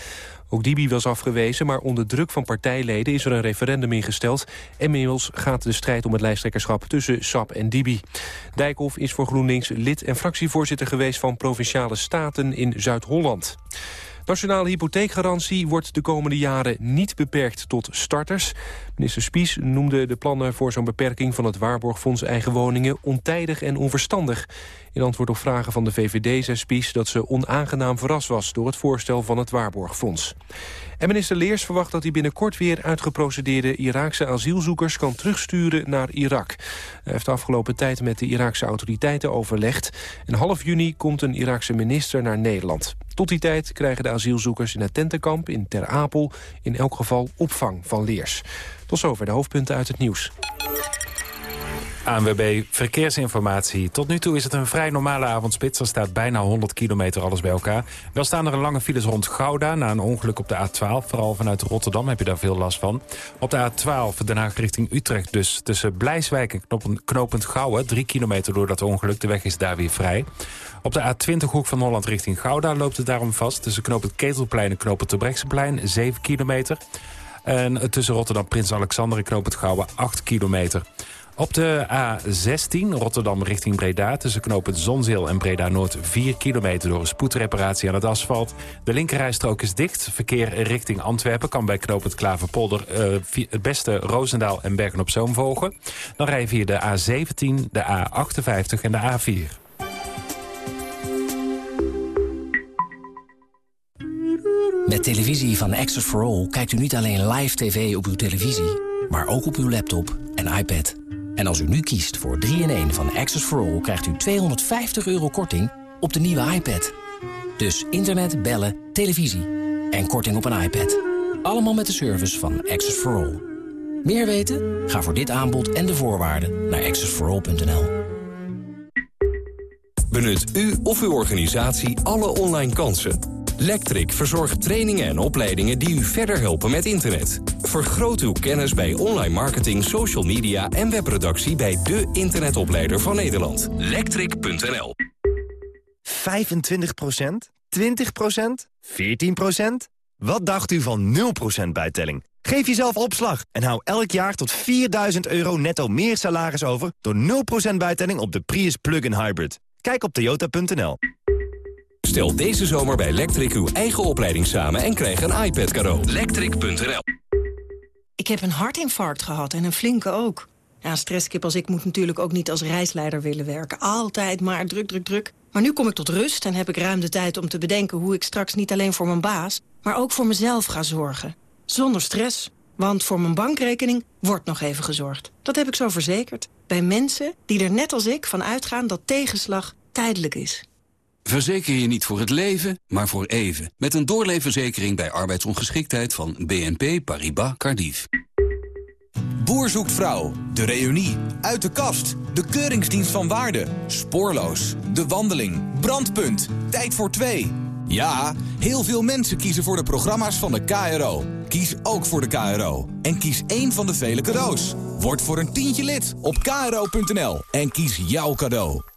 Ook Dibi was afgewezen, maar onder druk van partijleden... is er een referendum ingesteld. En inmiddels gaat de strijd om het lijsttrekkerschap tussen Sap en Dibi. Dijkhoff is voor GroenLinks lid en fractievoorzitter geweest... van Provinciale Staten in Zuid-Holland. Nationale hypotheekgarantie wordt de komende jaren niet beperkt tot starters. Minister Spies noemde de plannen voor zo'n beperking van het Waarborgfonds eigen woningen ontijdig en onverstandig. In antwoord op vragen van de VVD zei Spies dat ze onaangenaam verrast was door het voorstel van het Waarborgfonds. En minister Leers verwacht dat hij binnenkort weer uitgeprocedeerde Iraakse asielzoekers kan terugsturen naar Irak. Hij heeft de afgelopen tijd met de Iraakse autoriteiten overlegd. En half juni komt een Iraakse minister naar Nederland. Tot die tijd krijgen de asielzoekers in het tentenkamp in Ter Apel in elk geval opvang van Leers. Tot zover de hoofdpunten uit het nieuws. ANWB Verkeersinformatie. Tot nu toe is het een vrij normale avondspits. Er staat bijna 100 kilometer alles bij elkaar. Wel staan er een lange files rond Gouda... na een ongeluk op de A12. Vooral vanuit Rotterdam heb je daar veel last van. Op de A12 Den Haag richting Utrecht dus. Tussen Blijswijk en Knopend Gouwen. 3 kilometer door dat ongeluk. De weg is daar weer vrij. Op de A20 hoek van Holland richting Gouda loopt het daarom vast. Tussen Knopend Ketelplein en Knopend Terbrechtseplein. 7 kilometer. En tussen Rotterdam Prins Alexander en Knopend Gouwen 8 kilometer. Op de A16 Rotterdam richting Breda... tussen knooppunt Zonzeel en Breda-Noord 4 kilometer... door een spoedreparatie aan het asfalt. De linkerrijstrook is dicht. Verkeer richting Antwerpen kan bij knooppunt Klaverpolder... Uh, het beste Roosendaal en Bergen-op-Zoom volgen. Dan rij je via de A17, de A58 en de A4. Met televisie van Access for All kijkt u niet alleen live tv op uw televisie... maar ook op uw laptop en iPad... En als u nu kiest voor 3-in-1 van Access for All... krijgt u 250 euro korting op de nieuwe iPad. Dus internet, bellen, televisie en korting op een iPad. Allemaal met de service van Access for All. Meer weten? Ga voor dit aanbod en de voorwaarden naar accessforall.nl. Benut u of uw organisatie alle online kansen Lectric verzorgt trainingen en opleidingen die u verder helpen met internet. Vergroot uw kennis bij online marketing, social media en webproductie bij de internetopleider van Nederland. Lectric.nl 25% 20% 14% Wat dacht u van 0% bijtelling? Geef jezelf opslag en hou elk jaar tot 4000 euro netto meer salaris over... door 0% bijtelling op de Prius Plug-in Hybrid. Kijk op toyota.nl. Stel deze zomer bij Electric uw eigen opleiding samen en krijg een iPad cadeau. Electric.nl Ik heb een hartinfarct gehad en een flinke ook. Ja, stresskip als ik moet natuurlijk ook niet als reisleider willen werken. Altijd maar druk, druk, druk. Maar nu kom ik tot rust en heb ik ruim de tijd om te bedenken... hoe ik straks niet alleen voor mijn baas, maar ook voor mezelf ga zorgen. Zonder stress, want voor mijn bankrekening wordt nog even gezorgd. Dat heb ik zo verzekerd. Bij mensen die er net als ik van uitgaan dat tegenslag tijdelijk is. Verzeker je niet voor het leven, maar voor even. Met een doorleefverzekering bij arbeidsongeschiktheid van BNP Paribas Cardiff. Boer zoekt vrouw, de reunie, uit de kast, de keuringsdienst van waarde, spoorloos, de wandeling, brandpunt, tijd voor twee. Ja, heel veel mensen kiezen voor de programma's van de KRO. Kies ook voor de KRO. En kies één van de vele cadeaus. Word voor een tientje lid op kro.nl en kies jouw cadeau.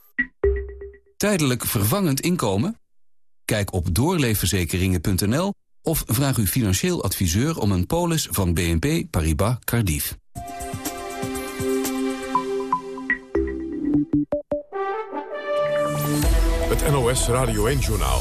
Tijdelijk vervangend inkomen? Kijk op doorleefverzekeringen.nl of vraag uw financieel adviseur om een polis van BNP Paribas Cardiff. Het NOS Radio 1-journaal.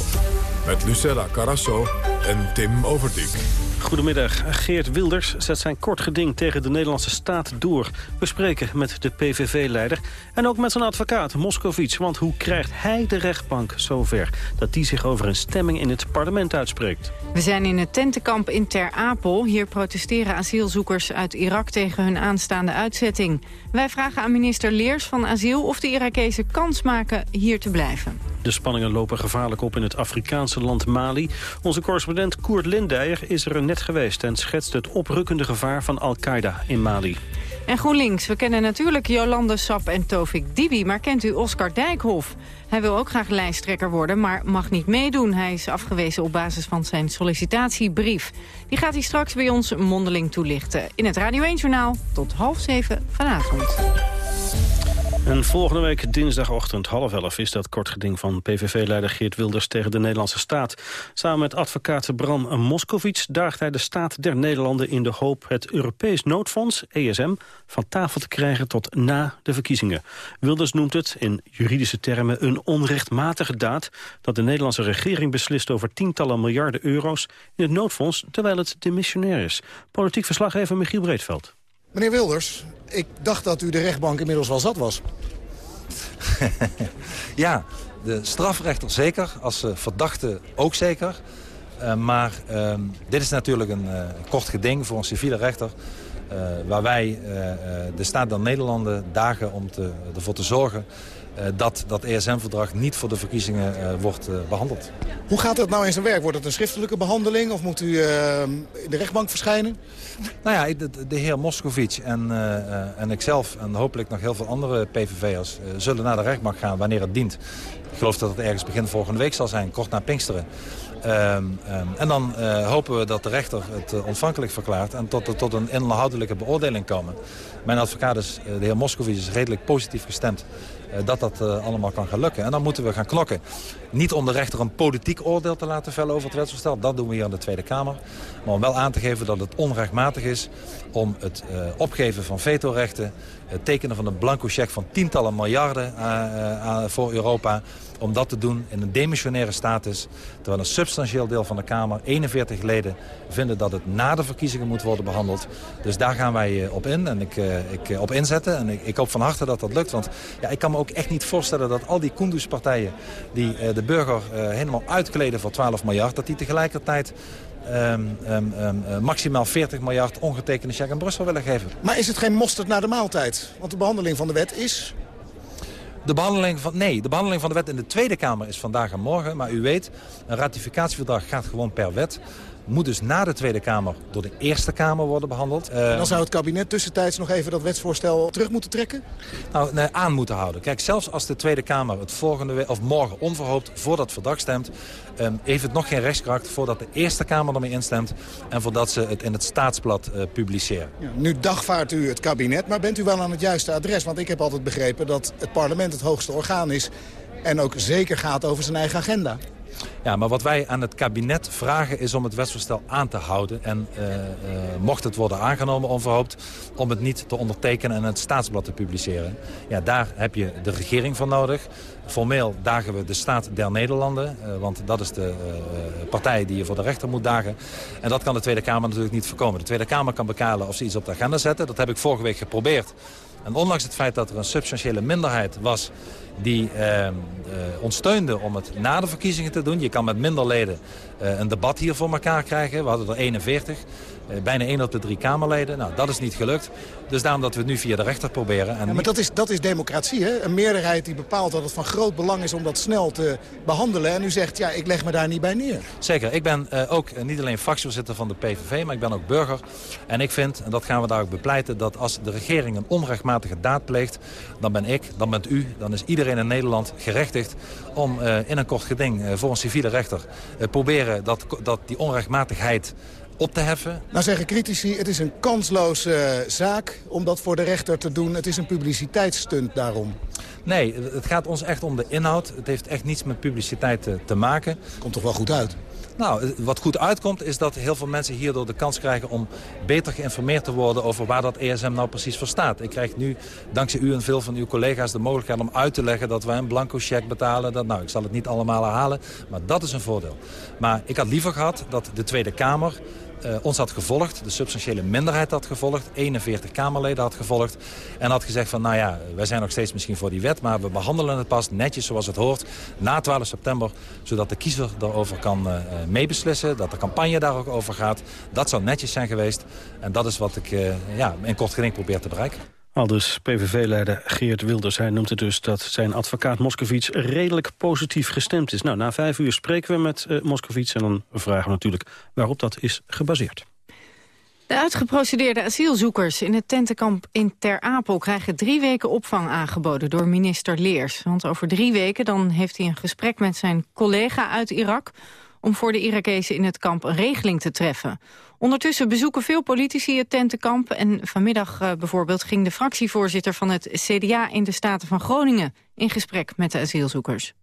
Met Lucella Carasso en Tim Overdijk. Goedemiddag. Geert Wilders zet zijn kort geding tegen de Nederlandse staat door. We spreken met de PVV-leider en ook met zijn advocaat Moscovici. Want hoe krijgt hij de rechtbank zover dat die zich over een stemming in het parlement uitspreekt? We zijn in het tentenkamp in Ter Apel. Hier protesteren asielzoekers uit Irak tegen hun aanstaande uitzetting. Wij vragen aan minister Leers van Asiel of de Irakezen kans maken hier te blijven. De spanningen lopen gevaarlijk op in het Afrikaanse land Mali. Onze correspondent Koert Lindijer is er net geweest... en schetst het oprukkende gevaar van Al-Qaeda in Mali. En GroenLinks, we kennen natuurlijk Jolande Sap en Tovik Dibi... maar kent u Oscar Dijkhoff? Hij wil ook graag lijsttrekker worden, maar mag niet meedoen. Hij is afgewezen op basis van zijn sollicitatiebrief. Die gaat hij straks bij ons mondeling toelichten. In het Radio 1-journaal tot half zeven vanavond. En volgende week dinsdagochtend half elf is dat kort geding van PVV-leider Geert Wilders tegen de Nederlandse staat. Samen met advocaat Bram Moskowitz daagt hij de staat der Nederlanden in de hoop het Europees noodfonds, ESM, van tafel te krijgen tot na de verkiezingen. Wilders noemt het in juridische termen een onrechtmatige daad dat de Nederlandse regering beslist over tientallen miljarden euro's in het noodfonds terwijl het demissionair is. Politiek verslaggever Michiel Breedveld. Meneer Wilders, ik dacht dat u de rechtbank inmiddels wel zat was. ja, de strafrechter zeker, als verdachte ook zeker. Uh, maar uh, dit is natuurlijk een uh, kort geding voor een civiele rechter... waar wij de staat der Nederlanden dagen om te, ervoor te zorgen... dat dat ESM-verdrag niet voor de verkiezingen wordt behandeld. Hoe gaat dat nou in zijn werk? Wordt het een schriftelijke behandeling of moet u in de rechtbank verschijnen? Nou ja, de, de heer Moscovici en, en ikzelf en hopelijk nog heel veel andere PVV'ers... Zullen naar de rechtbank gaan wanneer het dient. Ik geloof dat het ergens begin volgende week zal zijn, kort na Pinksteren. Um, um, en dan uh, hopen we dat de rechter het uh, ontvankelijk verklaart... en tot, tot een inhoudelijke beoordeling komen. Mijn advocaat, is, uh, de heer Moscovici, is redelijk positief gestemd... dat dat allemaal kan gaan lukken. En dan moeten we gaan knokken. Niet om de rechter een politiek oordeel te laten vellen over het wetsvoorstel. Dat doen we hier in de Tweede Kamer. Maar om wel aan te geven dat het onrechtmatig is... om het opgeven van vetorechten... het tekenen van een blanco cheque van tientallen miljarden voor Europa om dat te doen in een demissionaire status... terwijl een substantieel deel van de Kamer, 41 leden... vinden dat het na de verkiezingen moet worden behandeld. Dus daar gaan wij op in en ik, ik op inzetten. En ik, ik, hoop van harte dat dat lukt. Want ja, ik kan me ook echt niet voorstellen dat al die Kunduz-partijen... die de burger helemaal uitkleden voor 12 miljard... dat die tegelijkertijd Um, um, um, maximaal 40 miljard ongetekende cheque aan Brussel willen geven. Maar is het geen mosterd na de maaltijd? Want de behandeling van de wet is de behandeling van, nee, de behandeling van de wet in de Tweede Kamer is vandaag en morgen. Maar u weet, een ratificatieverdrag gaat gewoon per wet moet dus na de Tweede Kamer door de Eerste Kamer worden behandeld. En dan zou het kabinet tussentijds nog even dat wetsvoorstel terug moeten trekken? Nou, nee, aan moeten houden. Kijk, zelfs als de Tweede Kamer het volgende of morgen onverhoopt voor dat verdrag stemt... Um, heeft het nog geen rechtskracht voordat de Eerste Kamer ermee instemt... en voordat ze het in het staatsblad uh, publiceren. Ja, nu dagvaart u het kabinet, maar bent u wel aan het juiste adres? Want ik heb altijd begrepen dat het parlement het hoogste orgaan is... en ook zeker gaat over zijn eigen agenda. Ja, maar wat wij aan het kabinet vragen is om het wetsvoorstel aan te houden. En uh, uh, mocht het worden aangenomen onverhoopt, om het niet te ondertekenen en het staatsblad te publiceren. Ja, daar heb je de regering voor nodig. Formeel dagen we de staat der Nederlanden, uh, want dat is de partij die je voor de rechter moet dagen. En dat kan de Tweede Kamer natuurlijk niet voorkomen. De Tweede Kamer kan bekalen of ze iets op de agenda zetten. Dat heb ik vorige week geprobeerd. En ondanks het feit dat er een substantiële minderheid was die uh, uh, ons steunde om het na de verkiezingen te doen. Je kan met minder leden uh, een debat hier voor elkaar krijgen. We hadden er 41. Uh, bijna 1 op de drie Kamerleden. Nou, dat is niet gelukt. Dus daarom dat we het nu via de rechter proberen. En ja, maar dat is, dat is democratie, hè? Een meerderheid die bepaalt dat het van groot belang is om dat snel te behandelen. En u zegt, ja, ik leg me daar niet bij neer. Zeker. Ik ben uh, ook uh, niet alleen fractievoorzitter van de PVV, maar ik ben ook burger. En ik vind, en dat gaan we daar ook bepleiten, dat als de regering een onrechtmatige daad pleegt... dan ben ik, dan bent u, dan is iedereen in Nederland gerechtigd... om in een kort geding voor een civiele rechter proberen dat, dat die onrechtmatigheid op te heffen. Nou zeggen critici, het is een kansloze zaak om dat voor de rechter te doen. Het is een publiciteitsstunt daarom. Nee, het gaat ons echt om de inhoud. Het heeft echt niets met publiciteit te, te maken. Komt toch wel goed uit? Nou, wat goed uitkomt is dat heel veel mensen hierdoor de kans krijgen om beter geïnformeerd te worden over waar dat ESM nou precies voor staat. Ik krijg nu dankzij u en veel van uw collega's de mogelijkheid om uit te leggen dat wij een blanco cheque betalen. Dat, nou, ik zal het niet allemaal herhalen, maar dat is een voordeel. Maar ik had liever gehad dat de Tweede Kamer uh, ons had gevolgd, de substantiële minderheid had gevolgd, 41 Kamerleden had gevolgd en had gezegd van nou ja, wij zijn nog steeds misschien voor die wet, maar we behandelen het pas netjes zoals het hoort na 12 september, zodat de kiezer daarover kan uh, meebeslissen, dat de campagne daar ook over gaat. Dat zou netjes zijn geweest en dat is wat ik uh, ja, in kort geding probeer te bereiken. Al dus PVV-leider Geert Wilders. Hij noemt het dus dat zijn advocaat Moskovits redelijk positief gestemd is. Nou, na vijf uur spreken we met uh, en dan vragen we natuurlijk waarop dat is gebaseerd. De uitgeprocedeerde asielzoekers in het tentenkamp in Ter Apel... krijgen drie weken opvang aangeboden door minister Leers. Want over drie weken dan heeft hij een gesprek met zijn collega uit Irak... om voor de Irakezen in het kamp een regeling te treffen. Ondertussen bezoeken veel politici het tentenkamp. En vanmiddag uh, bijvoorbeeld ging de fractievoorzitter van het CDA in de Staten van Groningen in gesprek met de asielzoekers.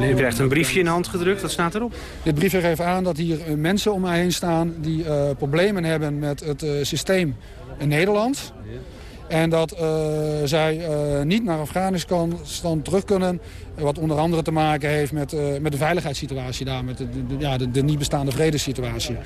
U krijgt een briefje in de hand gedrukt, wat staat erop? Dit briefje geeft aan dat hier eh, mensen om mij heen staan... die uh, problemen hebben met het uh, systeem in Nederland. En dat uh, zij uh, niet naar Afghanistan terug kunnen. Wat onder andere te maken heeft met, uh, met de veiligheidssituatie daar. Met de, de, ja, de, de niet bestaande vredessituatie.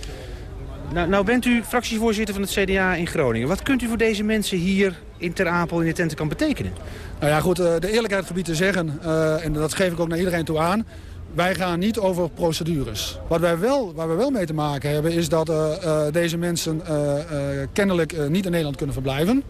Nou, nou bent u fractievoorzitter van het CDA in Groningen. Wat kunt u voor deze mensen hier in Ter Apel in de tentenkamp betekenen? Nou ja, goed, de eerlijkheid gebied te zeggen, en dat geef ik ook naar iedereen toe aan... Wij gaan niet over procedures. Wat wij wel, waar we wel mee te maken hebben is dat uh, uh, deze mensen kennelijk niet in Nederland kunnen verblijven.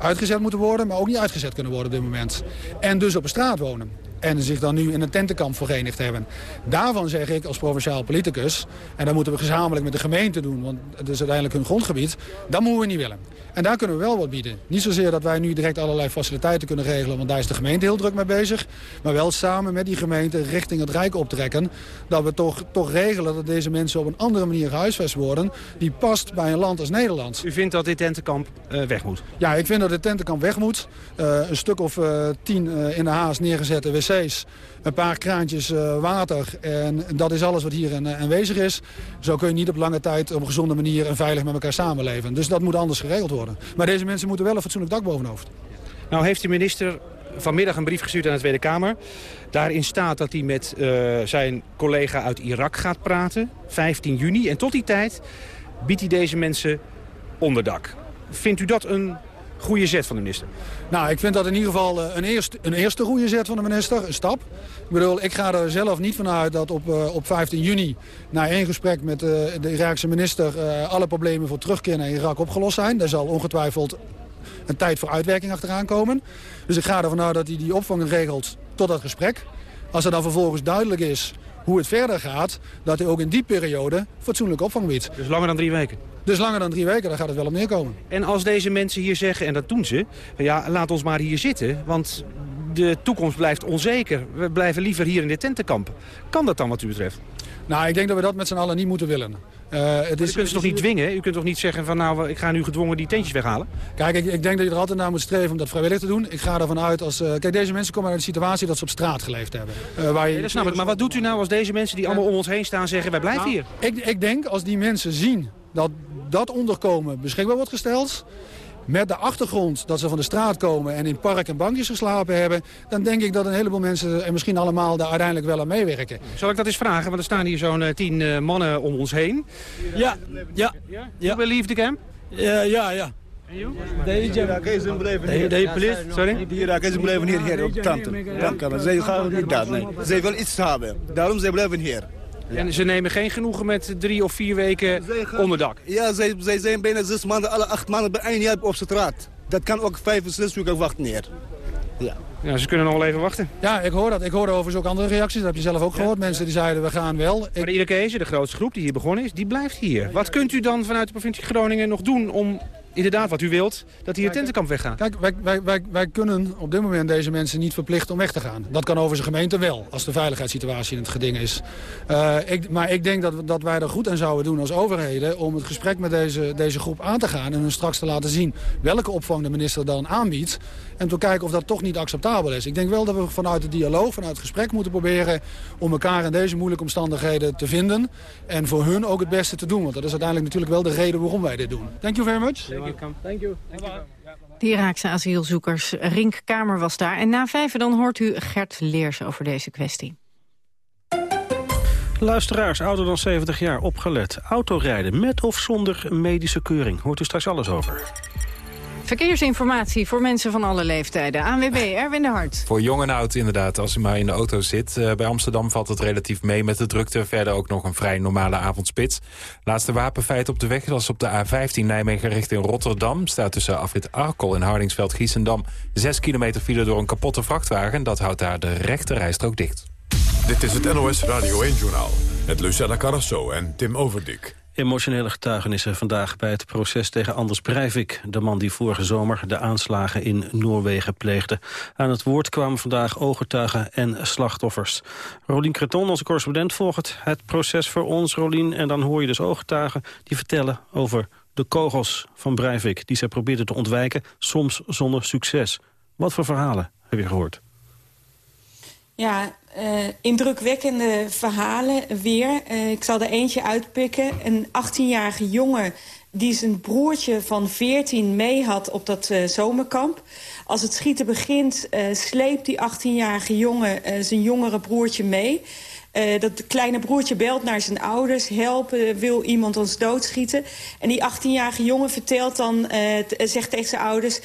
Uitgezet moeten worden, maar ook niet uitgezet kunnen worden op dit moment. En dus op de straat wonen en zich dan nu in een tentenkamp verenigd hebben. Daarvan zeg ik als provinciaal politicus... en dat moeten we gezamenlijk met de gemeente doen... want het is uiteindelijk hun grondgebied... dat moeten we niet willen. En daar kunnen we wel wat bieden. Niet zozeer dat wij nu direct allerlei faciliteiten kunnen regelen... want daar is de gemeente heel druk mee bezig. Maar wel samen met die gemeente richting het Rijk optrekken... dat we toch, toch regelen dat deze mensen op een andere manier gehuisvest worden... die past bij een land als Nederland. U vindt dat dit tentenkamp uh, weg moet? Ja, ik vind dat dit tentenkamp weg moet. Uh, een stuk of uh, tien in de haas neergezette een paar kraantjes uh, water. En dat is alles wat hier aanwezig is. Zo kun je niet op lange tijd op een gezonde manier en veilig met elkaar samenleven. Dus dat moet anders geregeld worden. Maar deze mensen moeten wel een fatsoenlijk dak boven hoofd. Nou heeft de minister vanmiddag een brief gestuurd aan de Tweede Kamer. Daarin staat dat hij met uh, zijn collega uit Irak gaat praten. 15 juni. En tot die tijd biedt hij deze mensen onderdak. Vindt u dat een goede zet van de minister? Nou, ik vind dat in ieder geval een eerste, een eerste goede zet van de minister. Een stap. Ik bedoel, ik ga er zelf niet vanuit dat op, uh, op 15 juni... na één gesprek met uh, de Iraakse minister... Alle problemen voor terugkeer naar Irak opgelost zijn. Daar zal ongetwijfeld een tijd voor uitwerking achteraan komen. Dus ik ga ervan uit dat hij die opvang regelt tot dat gesprek. Als er dan vervolgens duidelijk is hoe het verder gaat... dat hij ook in die periode fatsoenlijke opvang biedt. Dus langer dan drie weken? Dus langer dan drie weken, daar gaat het wel op neerkomen. En als deze mensen hier zeggen, en dat doen ze... ja, laat ons maar hier zitten, want de toekomst blijft onzeker. We blijven liever hier in dit tentenkamp. Kan dat dan wat u betreft? Nou, ik denk dat we dat met z'n allen niet moeten willen. Uh, het is, u kunt ze toch niet dwingen? U kunt toch niet zeggen van nou, ik ga nu gedwongen die tentjes weghalen? Kijk, ik, ik denk dat je er altijd naar moet streven om dat vrijwillig te doen. Ik ga ervan uit als... Uh, kijk, deze mensen komen uit een situatie dat ze op straat geleefd hebben. Waar je nee, dat snap ik. Maar wat doet u nou als deze mensen die allemaal om ons heen staan zeggen wij blijven nou, hier? Ik, ik denk als die mensen zien dat dat onderkomen beschikbaar wordt gesteld met de achtergrond dat ze van de straat komen en in park en bankjes geslapen hebben... dan denk ik dat een heleboel mensen en misschien allemaal daar uiteindelijk wel aan meewerken. Zal ik dat eens vragen? Want er staan hier zo'n uh, tien uh, mannen om ons heen. Ja, ja. ja. You believe the camp? Ja, ja, ja. De Irakezen blijven hier. De police, sorry? De Irakezen blijven hier, hier op Tanten. Zij gaan niet daar, nee. Zij willen iets hebben. Daarom zij blijven hier. Ja. En ze nemen geen genoegen met drie of vier weken onderdak? Ja, zij, zij zijn bijna zes maanden, alle acht maanden bij één jaar op straat. Dat kan ook vijf of zes weken wachten neer. Ja. Ja, ze kunnen nog wel even wachten. Ja, ik hoor dat. Ik hoorde overigens ook andere reacties. Dat heb je zelf ook gehoord. Ja. Mensen die zeiden, we gaan wel. Maar de Irakezen, de grootste groep die hier begonnen is, die blijft hier. Wat kunt u dan vanuit de provincie Groningen nog doen om inderdaad wat u wilt, dat hier tentenkamp weggaan. Kijk, wij, wij, wij, wij kunnen op dit moment deze mensen niet verplichten om weg te gaan. Dat kan over zijn gemeente wel, als de veiligheidssituatie in het geding is. Uh, ik, maar ik denk dat, dat wij er goed aan zouden doen als overheden... om het gesprek met deze, deze groep aan te gaan en hun straks te laten zien... welke opvang de minister dan aanbiedt. En te kijken of dat toch niet acceptabel is. Ik denk wel dat we vanuit de dialoog, vanuit het gesprek moeten proberen... om elkaar in deze moeilijke omstandigheden te vinden. En voor hun ook het beste te doen. Want dat is uiteindelijk natuurlijk wel de reden waarom wij dit doen. Thank you very much. Thank you. Thank you. De Iraakse asielzoekers Rink Kamer was daar. En na vijf dan hoort u Gert Leers over deze kwestie. Luisteraars, ouder dan 70 jaar, opgelet. Autorijden met of zonder medische keuring. Hoort u straks alles over. Verkeersinformatie voor mensen van alle leeftijden. ANWB, Erwin de Hart. Voor jong en oud inderdaad, als u maar in de auto zit. Uh, bij Amsterdam valt het relatief mee met de drukte. Verder ook nog een vrij normale avondspits. Laatste wapenfeit op de weg, dat is op de A15 Nijmegen richting Rotterdam. Staat tussen afrit Arkel en Hardingsveld-Giessendam. Zes kilometer file door een kapotte vrachtwagen. Dat houdt daar de rechte rijstrook dicht. Dit is het NOS Radio 1-journaal. Met Lucella Carrasso en Tim Overdik. Emotionele getuigenissen vandaag bij het proces tegen Anders Breivik... de man die vorige zomer de aanslagen in Noorwegen pleegde. Aan het woord kwamen vandaag ooggetuigen en slachtoffers. Rolien Creton, onze correspondent, volgt het proces voor ons, Rolien. En dan hoor je dus ooggetuigen die vertellen over de kogels van Breivik... die zij probeerden te ontwijken, soms zonder succes. Wat voor verhalen heb je gehoord? Ja, uh, indrukwekkende verhalen weer. Uh, ik zal er eentje uitpikken. Een 18-jarige jongen die zijn broertje van 14 mee had op dat uh, zomerkamp. Als het schieten begint, sleept die 18-jarige jongen zijn jongere broertje mee... Dat kleine broertje belt naar zijn ouders. Helpen, wil iemand ons doodschieten. En die 18-jarige jongen vertelt dan, zegt tegen zijn ouders...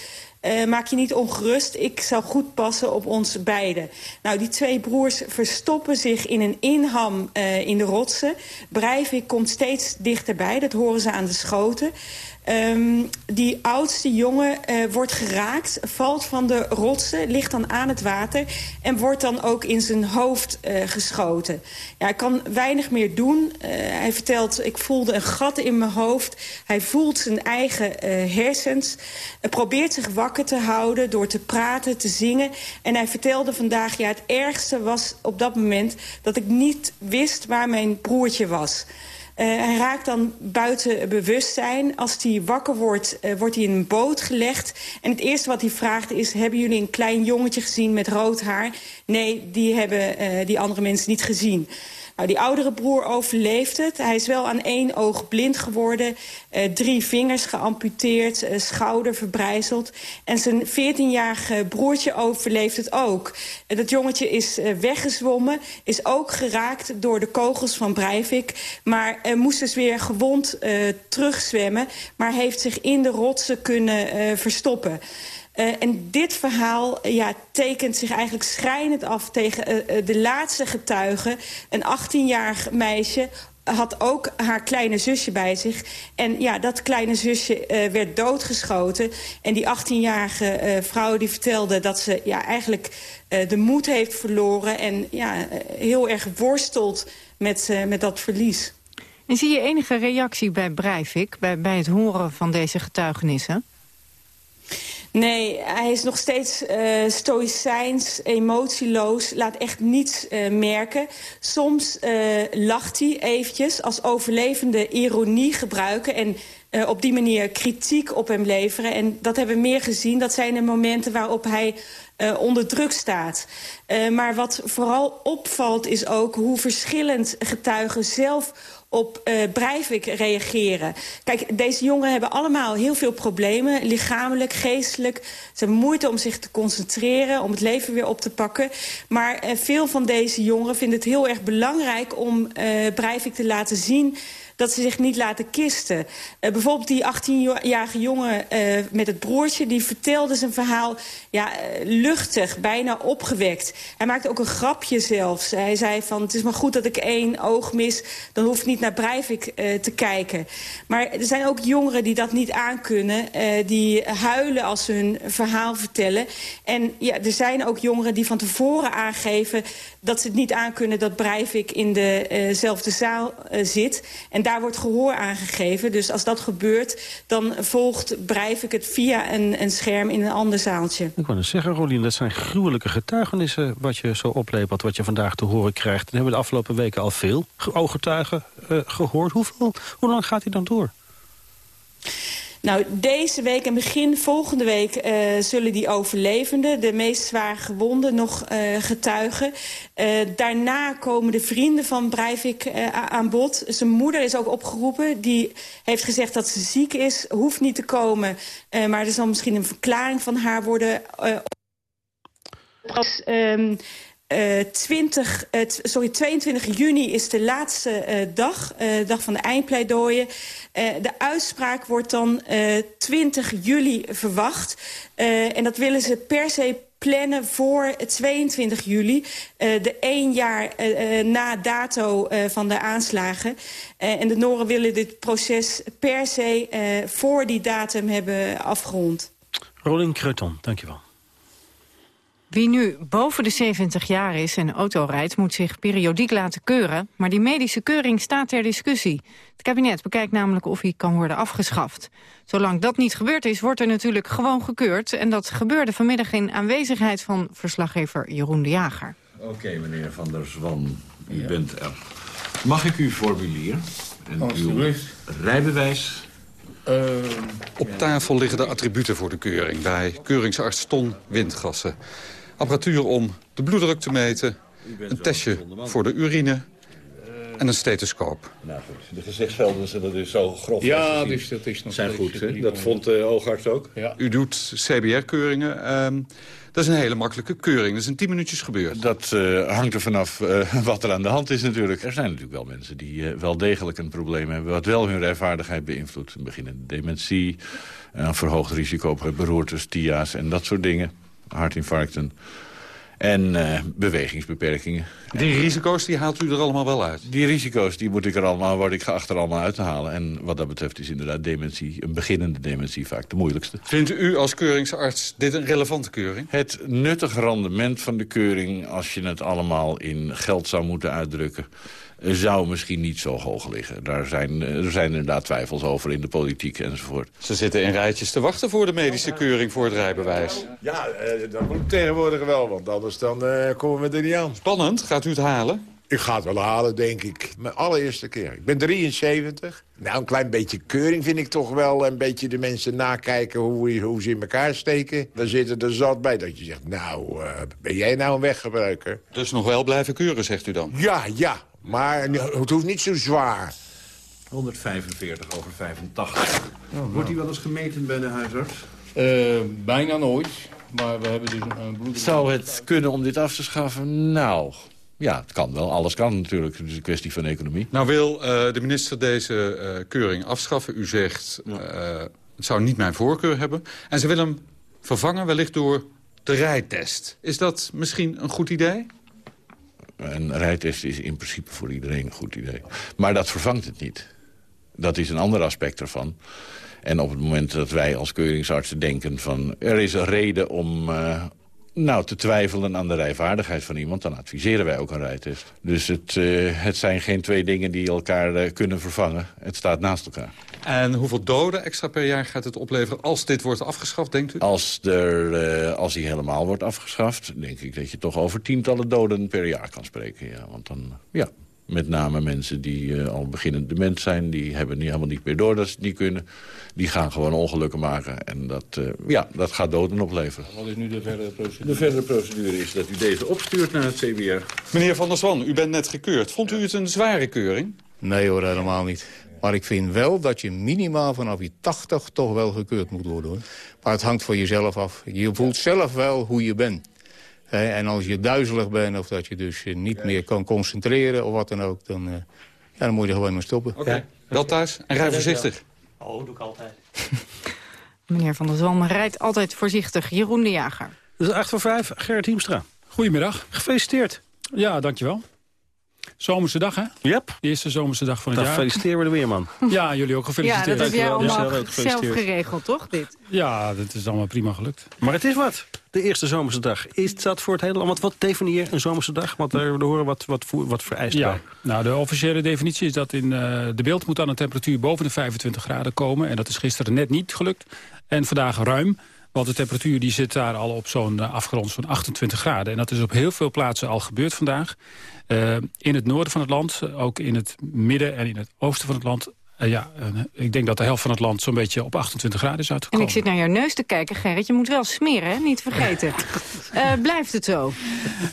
Uh, maak je niet ongerust, ik zou goed passen op ons beiden. Nou, die twee broers verstoppen zich in een inham uh, in de rotsen. Breivik komt steeds dichterbij, dat horen ze aan de schoten. Um, die oudste jongen uh, wordt geraakt, valt van de rotsen, ligt dan aan het water... en wordt dan ook in zijn hoofd uh, geschoten. Ja, hij kan weinig meer doen. Uh, hij vertelt, ik voelde een gat in mijn hoofd. Hij voelt zijn eigen hersens. Hij probeert zich wakker te houden door te praten, te zingen. En hij vertelde vandaag, ja, het ergste was op dat moment... dat ik niet wist waar mijn broertje was... Uh, hij raakt dan buiten bewustzijn. Als hij wakker wordt, uh, wordt hij in een boot gelegd. En het eerste wat hij vraagt is... hebben jullie een klein jongetje gezien met rood haar? Nee, die hebben uh, die andere mensen niet gezien. Nou, die oudere broer overleeft het. Hij is wel aan één oog blind geworden. Uh, drie vingers geamputeerd, uh, schouder verbrijzeld. En zijn 14-jarige broertje overleeft het ook. Dat jongetje is weggezwommen, is ook geraakt door de kogels van Breivik. Maar moest dus weer gewond terugzwemmen. Maar heeft zich in de rotsen kunnen verstoppen. Uh, en dit verhaal uh, ja, tekent zich eigenlijk schrijnend af tegen uh, de laatste getuige. Een 18-jarig meisje had ook haar kleine zusje bij zich. En ja, dat kleine zusje werd doodgeschoten. En die 18-jarige vrouw die vertelde dat ze ja, eigenlijk de moed heeft verloren... en ja, heel erg worstelt met, met dat verlies. En zie je enige reactie bij Breivik, bij, bij het horen van deze getuigenissen? Nee, hij is nog steeds uh, stoïcijns, emotieloos, laat echt niets uh, merken. Soms uh, lacht hij eventjes als overlevende ironie gebruiken... en op die manier kritiek op hem leveren. En dat hebben we meer gezien. Dat zijn de momenten waarop hij onder druk staat. Maar wat vooral opvalt is ook hoe verschillend getuigen zelf op uh, reageren. Kijk, deze jongeren hebben allemaal heel veel problemen. Lichamelijk, geestelijk. Ze hebben moeite om zich te concentreren, om het leven weer op te pakken. Maar uh, veel van deze jongeren vinden het heel erg belangrijk om uh, te laten zien dat ze zich niet laten kisten. Uh, bijvoorbeeld die 18-jarige jongen uh, met het broertje... die vertelde zijn verhaal ja, uh, luchtig, bijna opgewekt. Hij maakte ook een grapje zelfs. Hij zei van, het is maar goed dat ik één oog mis... dan hoef ik niet naar Breivik te kijken. Maar er zijn ook jongeren die dat niet aankunnen. die huilen als ze hun verhaal vertellen. En ja, er zijn ook jongeren die van tevoren aangeven... dat ze het niet aankunnen dat Breivik in dezelfde zaal zit... En daar wordt gehoor aan gegeven. Dus als dat gebeurt, dan volgt Breivik het via een, een scherm in een ander zaaltje. Ik wou eens zeggen, Rolien, dat zijn gruwelijke getuigenissen... wat je zo oplepelt, wat je vandaag te horen krijgt. We hebben de afgelopen weken al veel ooggetuigen uh, gehoord. Hoeveel, hoe lang gaat hij dan door? Nou, deze week en begin volgende week uh, zullen die overlevenden... de meest zwaar gewonden nog uh, getuigen. Uh, daarna komen de vrienden van Breivik aan bod. Zijn moeder is ook opgeroepen. Die heeft gezegd dat ze ziek is, hoeft niet te komen. maar er zal misschien een verklaring van haar worden... Um, uh, 20, uh, sorry, 22 juni is de laatste uh, dag, dag van de eindpleidooien. de uitspraak wordt dan 20 juli verwacht. en dat willen ze per se plannen voor 22 juli. de één jaar na dato van de aanslagen. en de Noren willen dit proces per se voor die datum hebben afgerond. Rolling Kreuton, dankjewel. Wie nu boven de 70 jaar is en auto rijdt... moet zich periodiek laten keuren. Maar die medische keuring staat ter discussie. Het kabinet bekijkt namelijk of hij kan worden afgeschaft. Zolang dat niet gebeurd is, wordt er natuurlijk gewoon gekeurd. En dat gebeurde vanmiddag in aanwezigheid van verslaggever Jeroen de Jager. Oké, meneer Van der Zwan, u bent er. Mag ik uw formulier en uw rijbewijs uh, op tafel liggen de attributen voor de keuring. Bij keuringsarts Ton Windgassen apparatuur om de bloeddruk te meten... een testje voor de urine en een stethoscoop. Nou goed, de gezichtsvelden zullen dus zo grof ja, dus dat is nog zijn goed. Hè? Dat vond de oogarts ook. Ja. U doet CBR-keuringen. Um, dat is een hele makkelijke keuring. Dat is in tien minuutjes gebeurd. Dat uh, hangt er vanaf uh, wat er aan de hand is natuurlijk. Er zijn natuurlijk wel mensen die uh, wel degelijk een probleem hebben... wat wel hun rijvaardigheid beïnvloedt. Beginnen dementie, een verhoogd risico op beroertes, TIA's en dat soort dingen hartinfarcten en uh, bewegingsbeperkingen. Die risico's die haalt u er allemaal wel uit? Die risico's die moet ik er allemaal, word ik geacht er allemaal uit te halen. En wat dat betreft is inderdaad dementie, een beginnende dementie vaak de moeilijkste. Vindt u als keuringsarts dit een relevante keuring? Het nuttig rendement van de keuring, als je het allemaal in geld zou moeten uitdrukken zou misschien niet zo hoog liggen. Daar zijn, er zijn inderdaad twijfels over in de politiek enzovoort. Ze zitten in rijtjes te wachten voor de medische keuring voor het rijbewijs. Ja, eh, dat moet tegenwoordig wel, want anders dan, uh, komen we er niet aan. Spannend, gaat u het halen? Ik ga het wel halen, denk ik. Mijn allereerste keer. Ik ben 73. Nou, een klein beetje keuring vind ik toch wel. Een beetje de mensen nakijken hoe, hoe ze in elkaar steken. Dan zitten er zat bij dat je zegt, nou, uh, ben jij nou een weggebruiker? Dus nog wel blijven keuren, zegt u dan? Ja, ja. Maar het hoeft niet zo zwaar. 145 over 85. Wordt die wel eens gemeten bij de huisarts? Uh, bijna nooit. Maar we hebben dus een bloed... Zou het kunnen om dit af te schaffen? Nou, ja, het kan wel. Alles kan natuurlijk. Het is een kwestie van economie. Nou wil uh, de minister deze uh, keuring afschaffen. U zegt, ja. het zou niet mijn voorkeur hebben. En ze willen hem vervangen wellicht door de rijtest. Is dat misschien een goed idee? Een rijtest is in principe voor iedereen een goed idee. Maar dat vervangt het niet. Dat is een ander aspect ervan. En op het moment dat wij als keuringsartsen denken van... er is een reden om uh, nou, te twijfelen aan de rijvaardigheid van iemand... dan adviseren wij ook een rijtest. Dus het, uh, het zijn geen twee dingen die elkaar uh, kunnen vervangen. Het staat naast elkaar. En hoeveel doden extra per jaar gaat het opleveren als dit wordt afgeschaft, denkt u? Als, er, uh, als die helemaal wordt afgeschaft, denk ik dat je toch over tientallen doden per jaar kan spreken. Ja. Want dan, ja, met name mensen die uh, al beginnend dement zijn... die hebben niet, helemaal niet meer door dat ze het niet kunnen. Die gaan gewoon ongelukken maken. En dat, uh, ja, dat gaat doden opleveren. Wat is nu de verdere procedure? De verdere procedure is dat u deze opstuurt naar het CBR. Meneer Van der Zwan, u bent net gekeurd. Vond u het een zware keuring? Nee hoor, helemaal niet. Maar ik vind wel dat je minimaal vanaf je 80 toch wel gekeurd moet worden. Hoor. Maar het hangt van jezelf af. Je voelt zelf wel hoe je bent. En als je duizelig bent of dat je dus niet meer kan concentreren of wat dan ook... dan, ja, dan moet je gewoon maar stoppen. Oké, okay. wel thuis en rij voorzichtig. Oh, doe ik altijd. Meneer Van der Zwan rijdt altijd voorzichtig. Jeroen de Jager. Dus 8 voor 5, Gerrit Hiemstra. Goedemiddag. Gefeliciteerd. Ja, dankjewel. Zomerse dag, hè? Yep. De eerste zomerse dag van het Dan jaar. feliciteren we de weerman. Ja, jullie ook Ja, gefeliciteerd. dat heb jij allemaal Ja, ook zelf gefeliciteerd. geregeld, toch, dit? Ja, dat is allemaal prima gelukt. Maar het is wat. De eerste zomerse dag. Is dat voor het hele land? Want wat definieert een zomerse dag? Want er we horen wat, wat, wat vereist Ja, bij. nou de officiële definitie is dat in eh, de beeld moet aan een temperatuur boven de 25 graden komen. En dat is gisteren net niet gelukt. En vandaag ruim. Want de temperatuur die zit daar al op zo'n eh, afgerond zo'n 28 graden. En dat is op heel veel plaatsen al gebeurd vandaag. Eh, in het noorden van het land, ook in het midden en in het oosten van het land. Eh, ja, eh, ik denk dat de helft van het land zo'n beetje op 28 graden is En uitgekomen. ik zit naar jouw neus te kijken, Gerrit. Je moet wel smeren, hè? Niet vergeten. Eh, blijft het zo?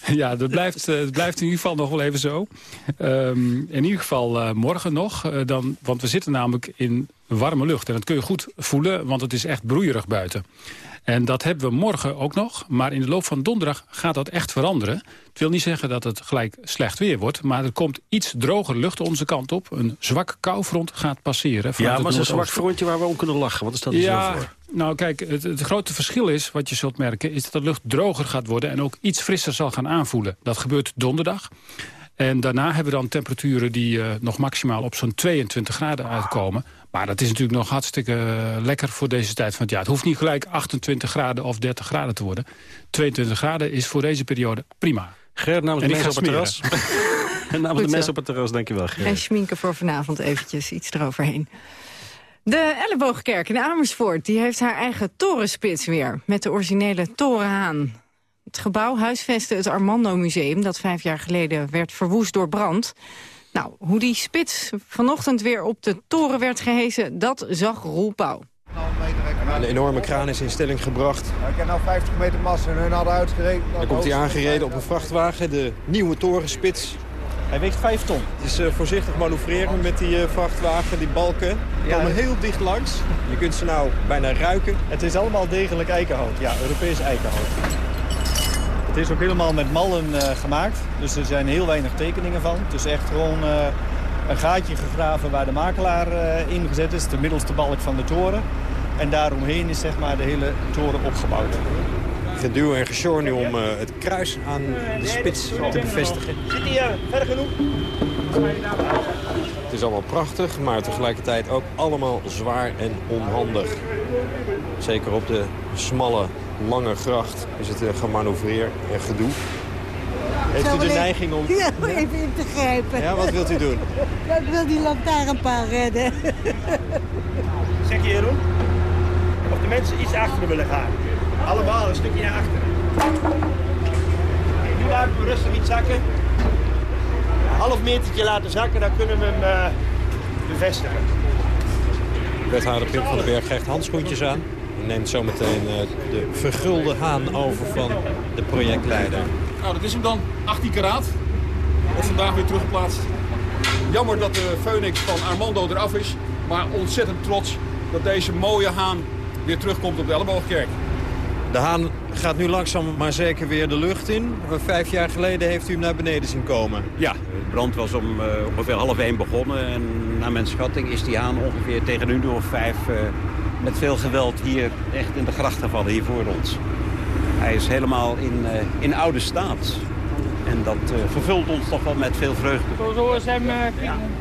Ja, dat blijft, eh, het blijft in ieder geval nog wel even zo. Ehm, in ieder geval eh, morgen nog. eh, dan, want we zitten namelijk in warme lucht. En dat kun je goed voelen, want het is echt broeierig buiten. En dat hebben we morgen ook nog. Maar in de loop van donderdag gaat dat echt veranderen. Het wil niet zeggen dat het gelijk slecht weer wordt. Maar er komt iets droger lucht onze kant op. Een zwak koufront gaat passeren. Ja, maar een zwak frontje waar we om kunnen lachen. Wat is dat Ja, voor? nou kijk, het, het grote verschil is, wat je zult merken... is dat de lucht droger gaat worden en ook iets frisser zal gaan aanvoelen. Dat gebeurt donderdag. En daarna hebben we dan temperaturen die eh, nog maximaal op zo'n 22 graden uitkomen. Maar dat is natuurlijk nog hartstikke eh, lekker voor deze tijd van het jaar. Het hoeft niet gelijk 28 graden of 30 graden te worden. 22 graden is voor deze periode prima. Gerrit, namens En de mensen op het terras. en namens de mensen op het terras, dankjewel En Gerrit. schminken voor vanavond eventjes iets eroverheen. De Elleboogkerk in Amersfoort die heeft haar eigen torenspits weer. Met de originele torenhaan. Het gebouw huisvestte het Armando Museum... dat vijf jaar geleden werd verwoest door brand. Nou, hoe die spits vanochtend weer op de toren werd gehezen... dat zag Roel Pauw. Een enorme kraan is in stelling gebracht. Ik heb nou 50 meter massa en hun hadden uitgereden. Dan komt hij aangereden op een vrachtwagen, de nieuwe torenspits. Hij weegt 5 ton. Het is eh, voorzichtig manoeuvreren met die eh, vrachtwagen, die balken. Die komen heel dicht langs. Je kunt ze nou bijna ruiken. Het is allemaal degelijk eikenhout, ja, Europees eikenhout. Het is ook helemaal met mallen eh, gemaakt, dus er zijn heel weinig tekeningen van. Het is echt gewoon eh, een gaatje gegraven waar de makelaar eh, ingezet is, de middelste balk van de toren. En daaromheen is zeg maar de hele toren opgebouwd. Geduw en gesjor nu om eh, het kruis aan de spits te bevestigen. Zit hij ver genoeg? Het is allemaal prachtig, maar tegelijkertijd ook allemaal zwaar en onhandig. Zeker op de smalle, lange gracht is het een gemanoeuvreer en gedoe. Heeft u de neiging om... Ja, even in te grijpen. Ja, wat wilt u doen? Ja, ik wil die lantaarnpaal redden. Zeg Jeroen, of de mensen iets achter willen gaan. Allemaal een stukje naar achteren. Nu laten we rustig iets zakken. Een half metertje laten zakken, dan kunnen we hem eh, bevestigen. Wethouder Pim van den Berg krijgt handschoentjes aan. En neemt zometeen eh, de vergulde haan over van de projectleider. Nou, dat is hem dan. 18 karaat. Wordt vandaag weer teruggeplaatst. Jammer dat de Phoenix van Armando eraf is. Maar ontzettend trots dat deze mooie haan weer terugkomt op de Elleboogkerk. De haan gaat nu langzaam maar zeker weer de lucht in. Vijf jaar geleden heeft u hem naar beneden zien komen. Ja, de brand was om eh, ongeveer half één begonnen. En naar mijn schatting is die haan ongeveer tegen uur of vijf... eh, met veel geweld hier echt in de gracht gevallen, hier voor ons. Hij is helemaal in, eh, in oude staat. En dat eh, vervult ons toch wel met veel vreugde.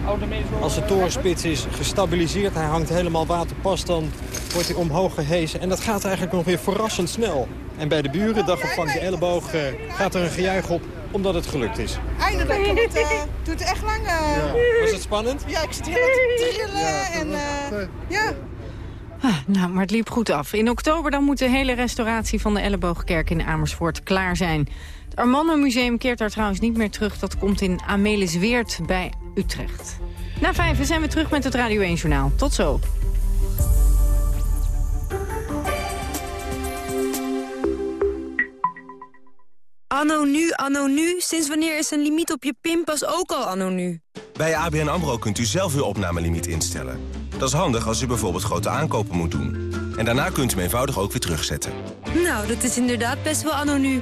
Oude mensen. Als de torenspits is gestabiliseerd, hij hangt helemaal waterpas, dan wordt hij omhoog gehezen. En dat gaat eigenlijk nog weer verrassend snel. En bij de buren, dagopvang de elleboog, eh, gaat er een gejuich op omdat het gelukt is. Eindelijk, het uh, doet echt lang. Uh... Was het spannend? Ja, ik zit hier te trillen en uh, ja. Ah, nou, maar het liep goed af. In oktober dan moet de hele restauratie van de Elleboogkerk in Amersfoort klaar zijn. Het Armando Museum keert daar trouwens niet meer terug. Dat komt in Amelisweert bij Utrecht. Na vijf zijn we terug met het Radio 1 Journaal. Tot zo. Anno nu, anno nu. Sinds wanneer is een limiet op je pinpas ook al anno nu? Bij ABN AMRO kunt u zelf uw opnamelimiet instellen. Dat is handig als u bijvoorbeeld grote aankopen moet doen. En daarna kunt u hem eenvoudig ook weer terugzetten. Nou, dat is inderdaad best wel anno nu.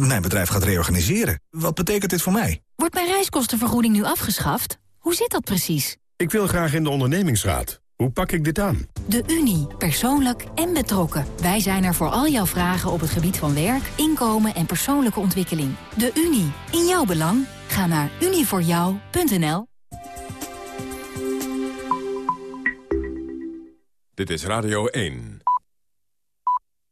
Mijn bedrijf gaat reorganiseren. Wat betekent dit voor mij? Wordt mijn reiskostenvergoeding nu afgeschaft? Hoe zit dat precies? Ik wil graag in de ondernemingsraad. Hoe pak ik dit aan? De Unie. Persoonlijk en betrokken. Wij zijn er voor al jouw vragen op het gebied van werk, inkomen en persoonlijke ontwikkeling. De Unie. In jouw belang. Ga naar unievoorjou.nl Dit is Radio 1.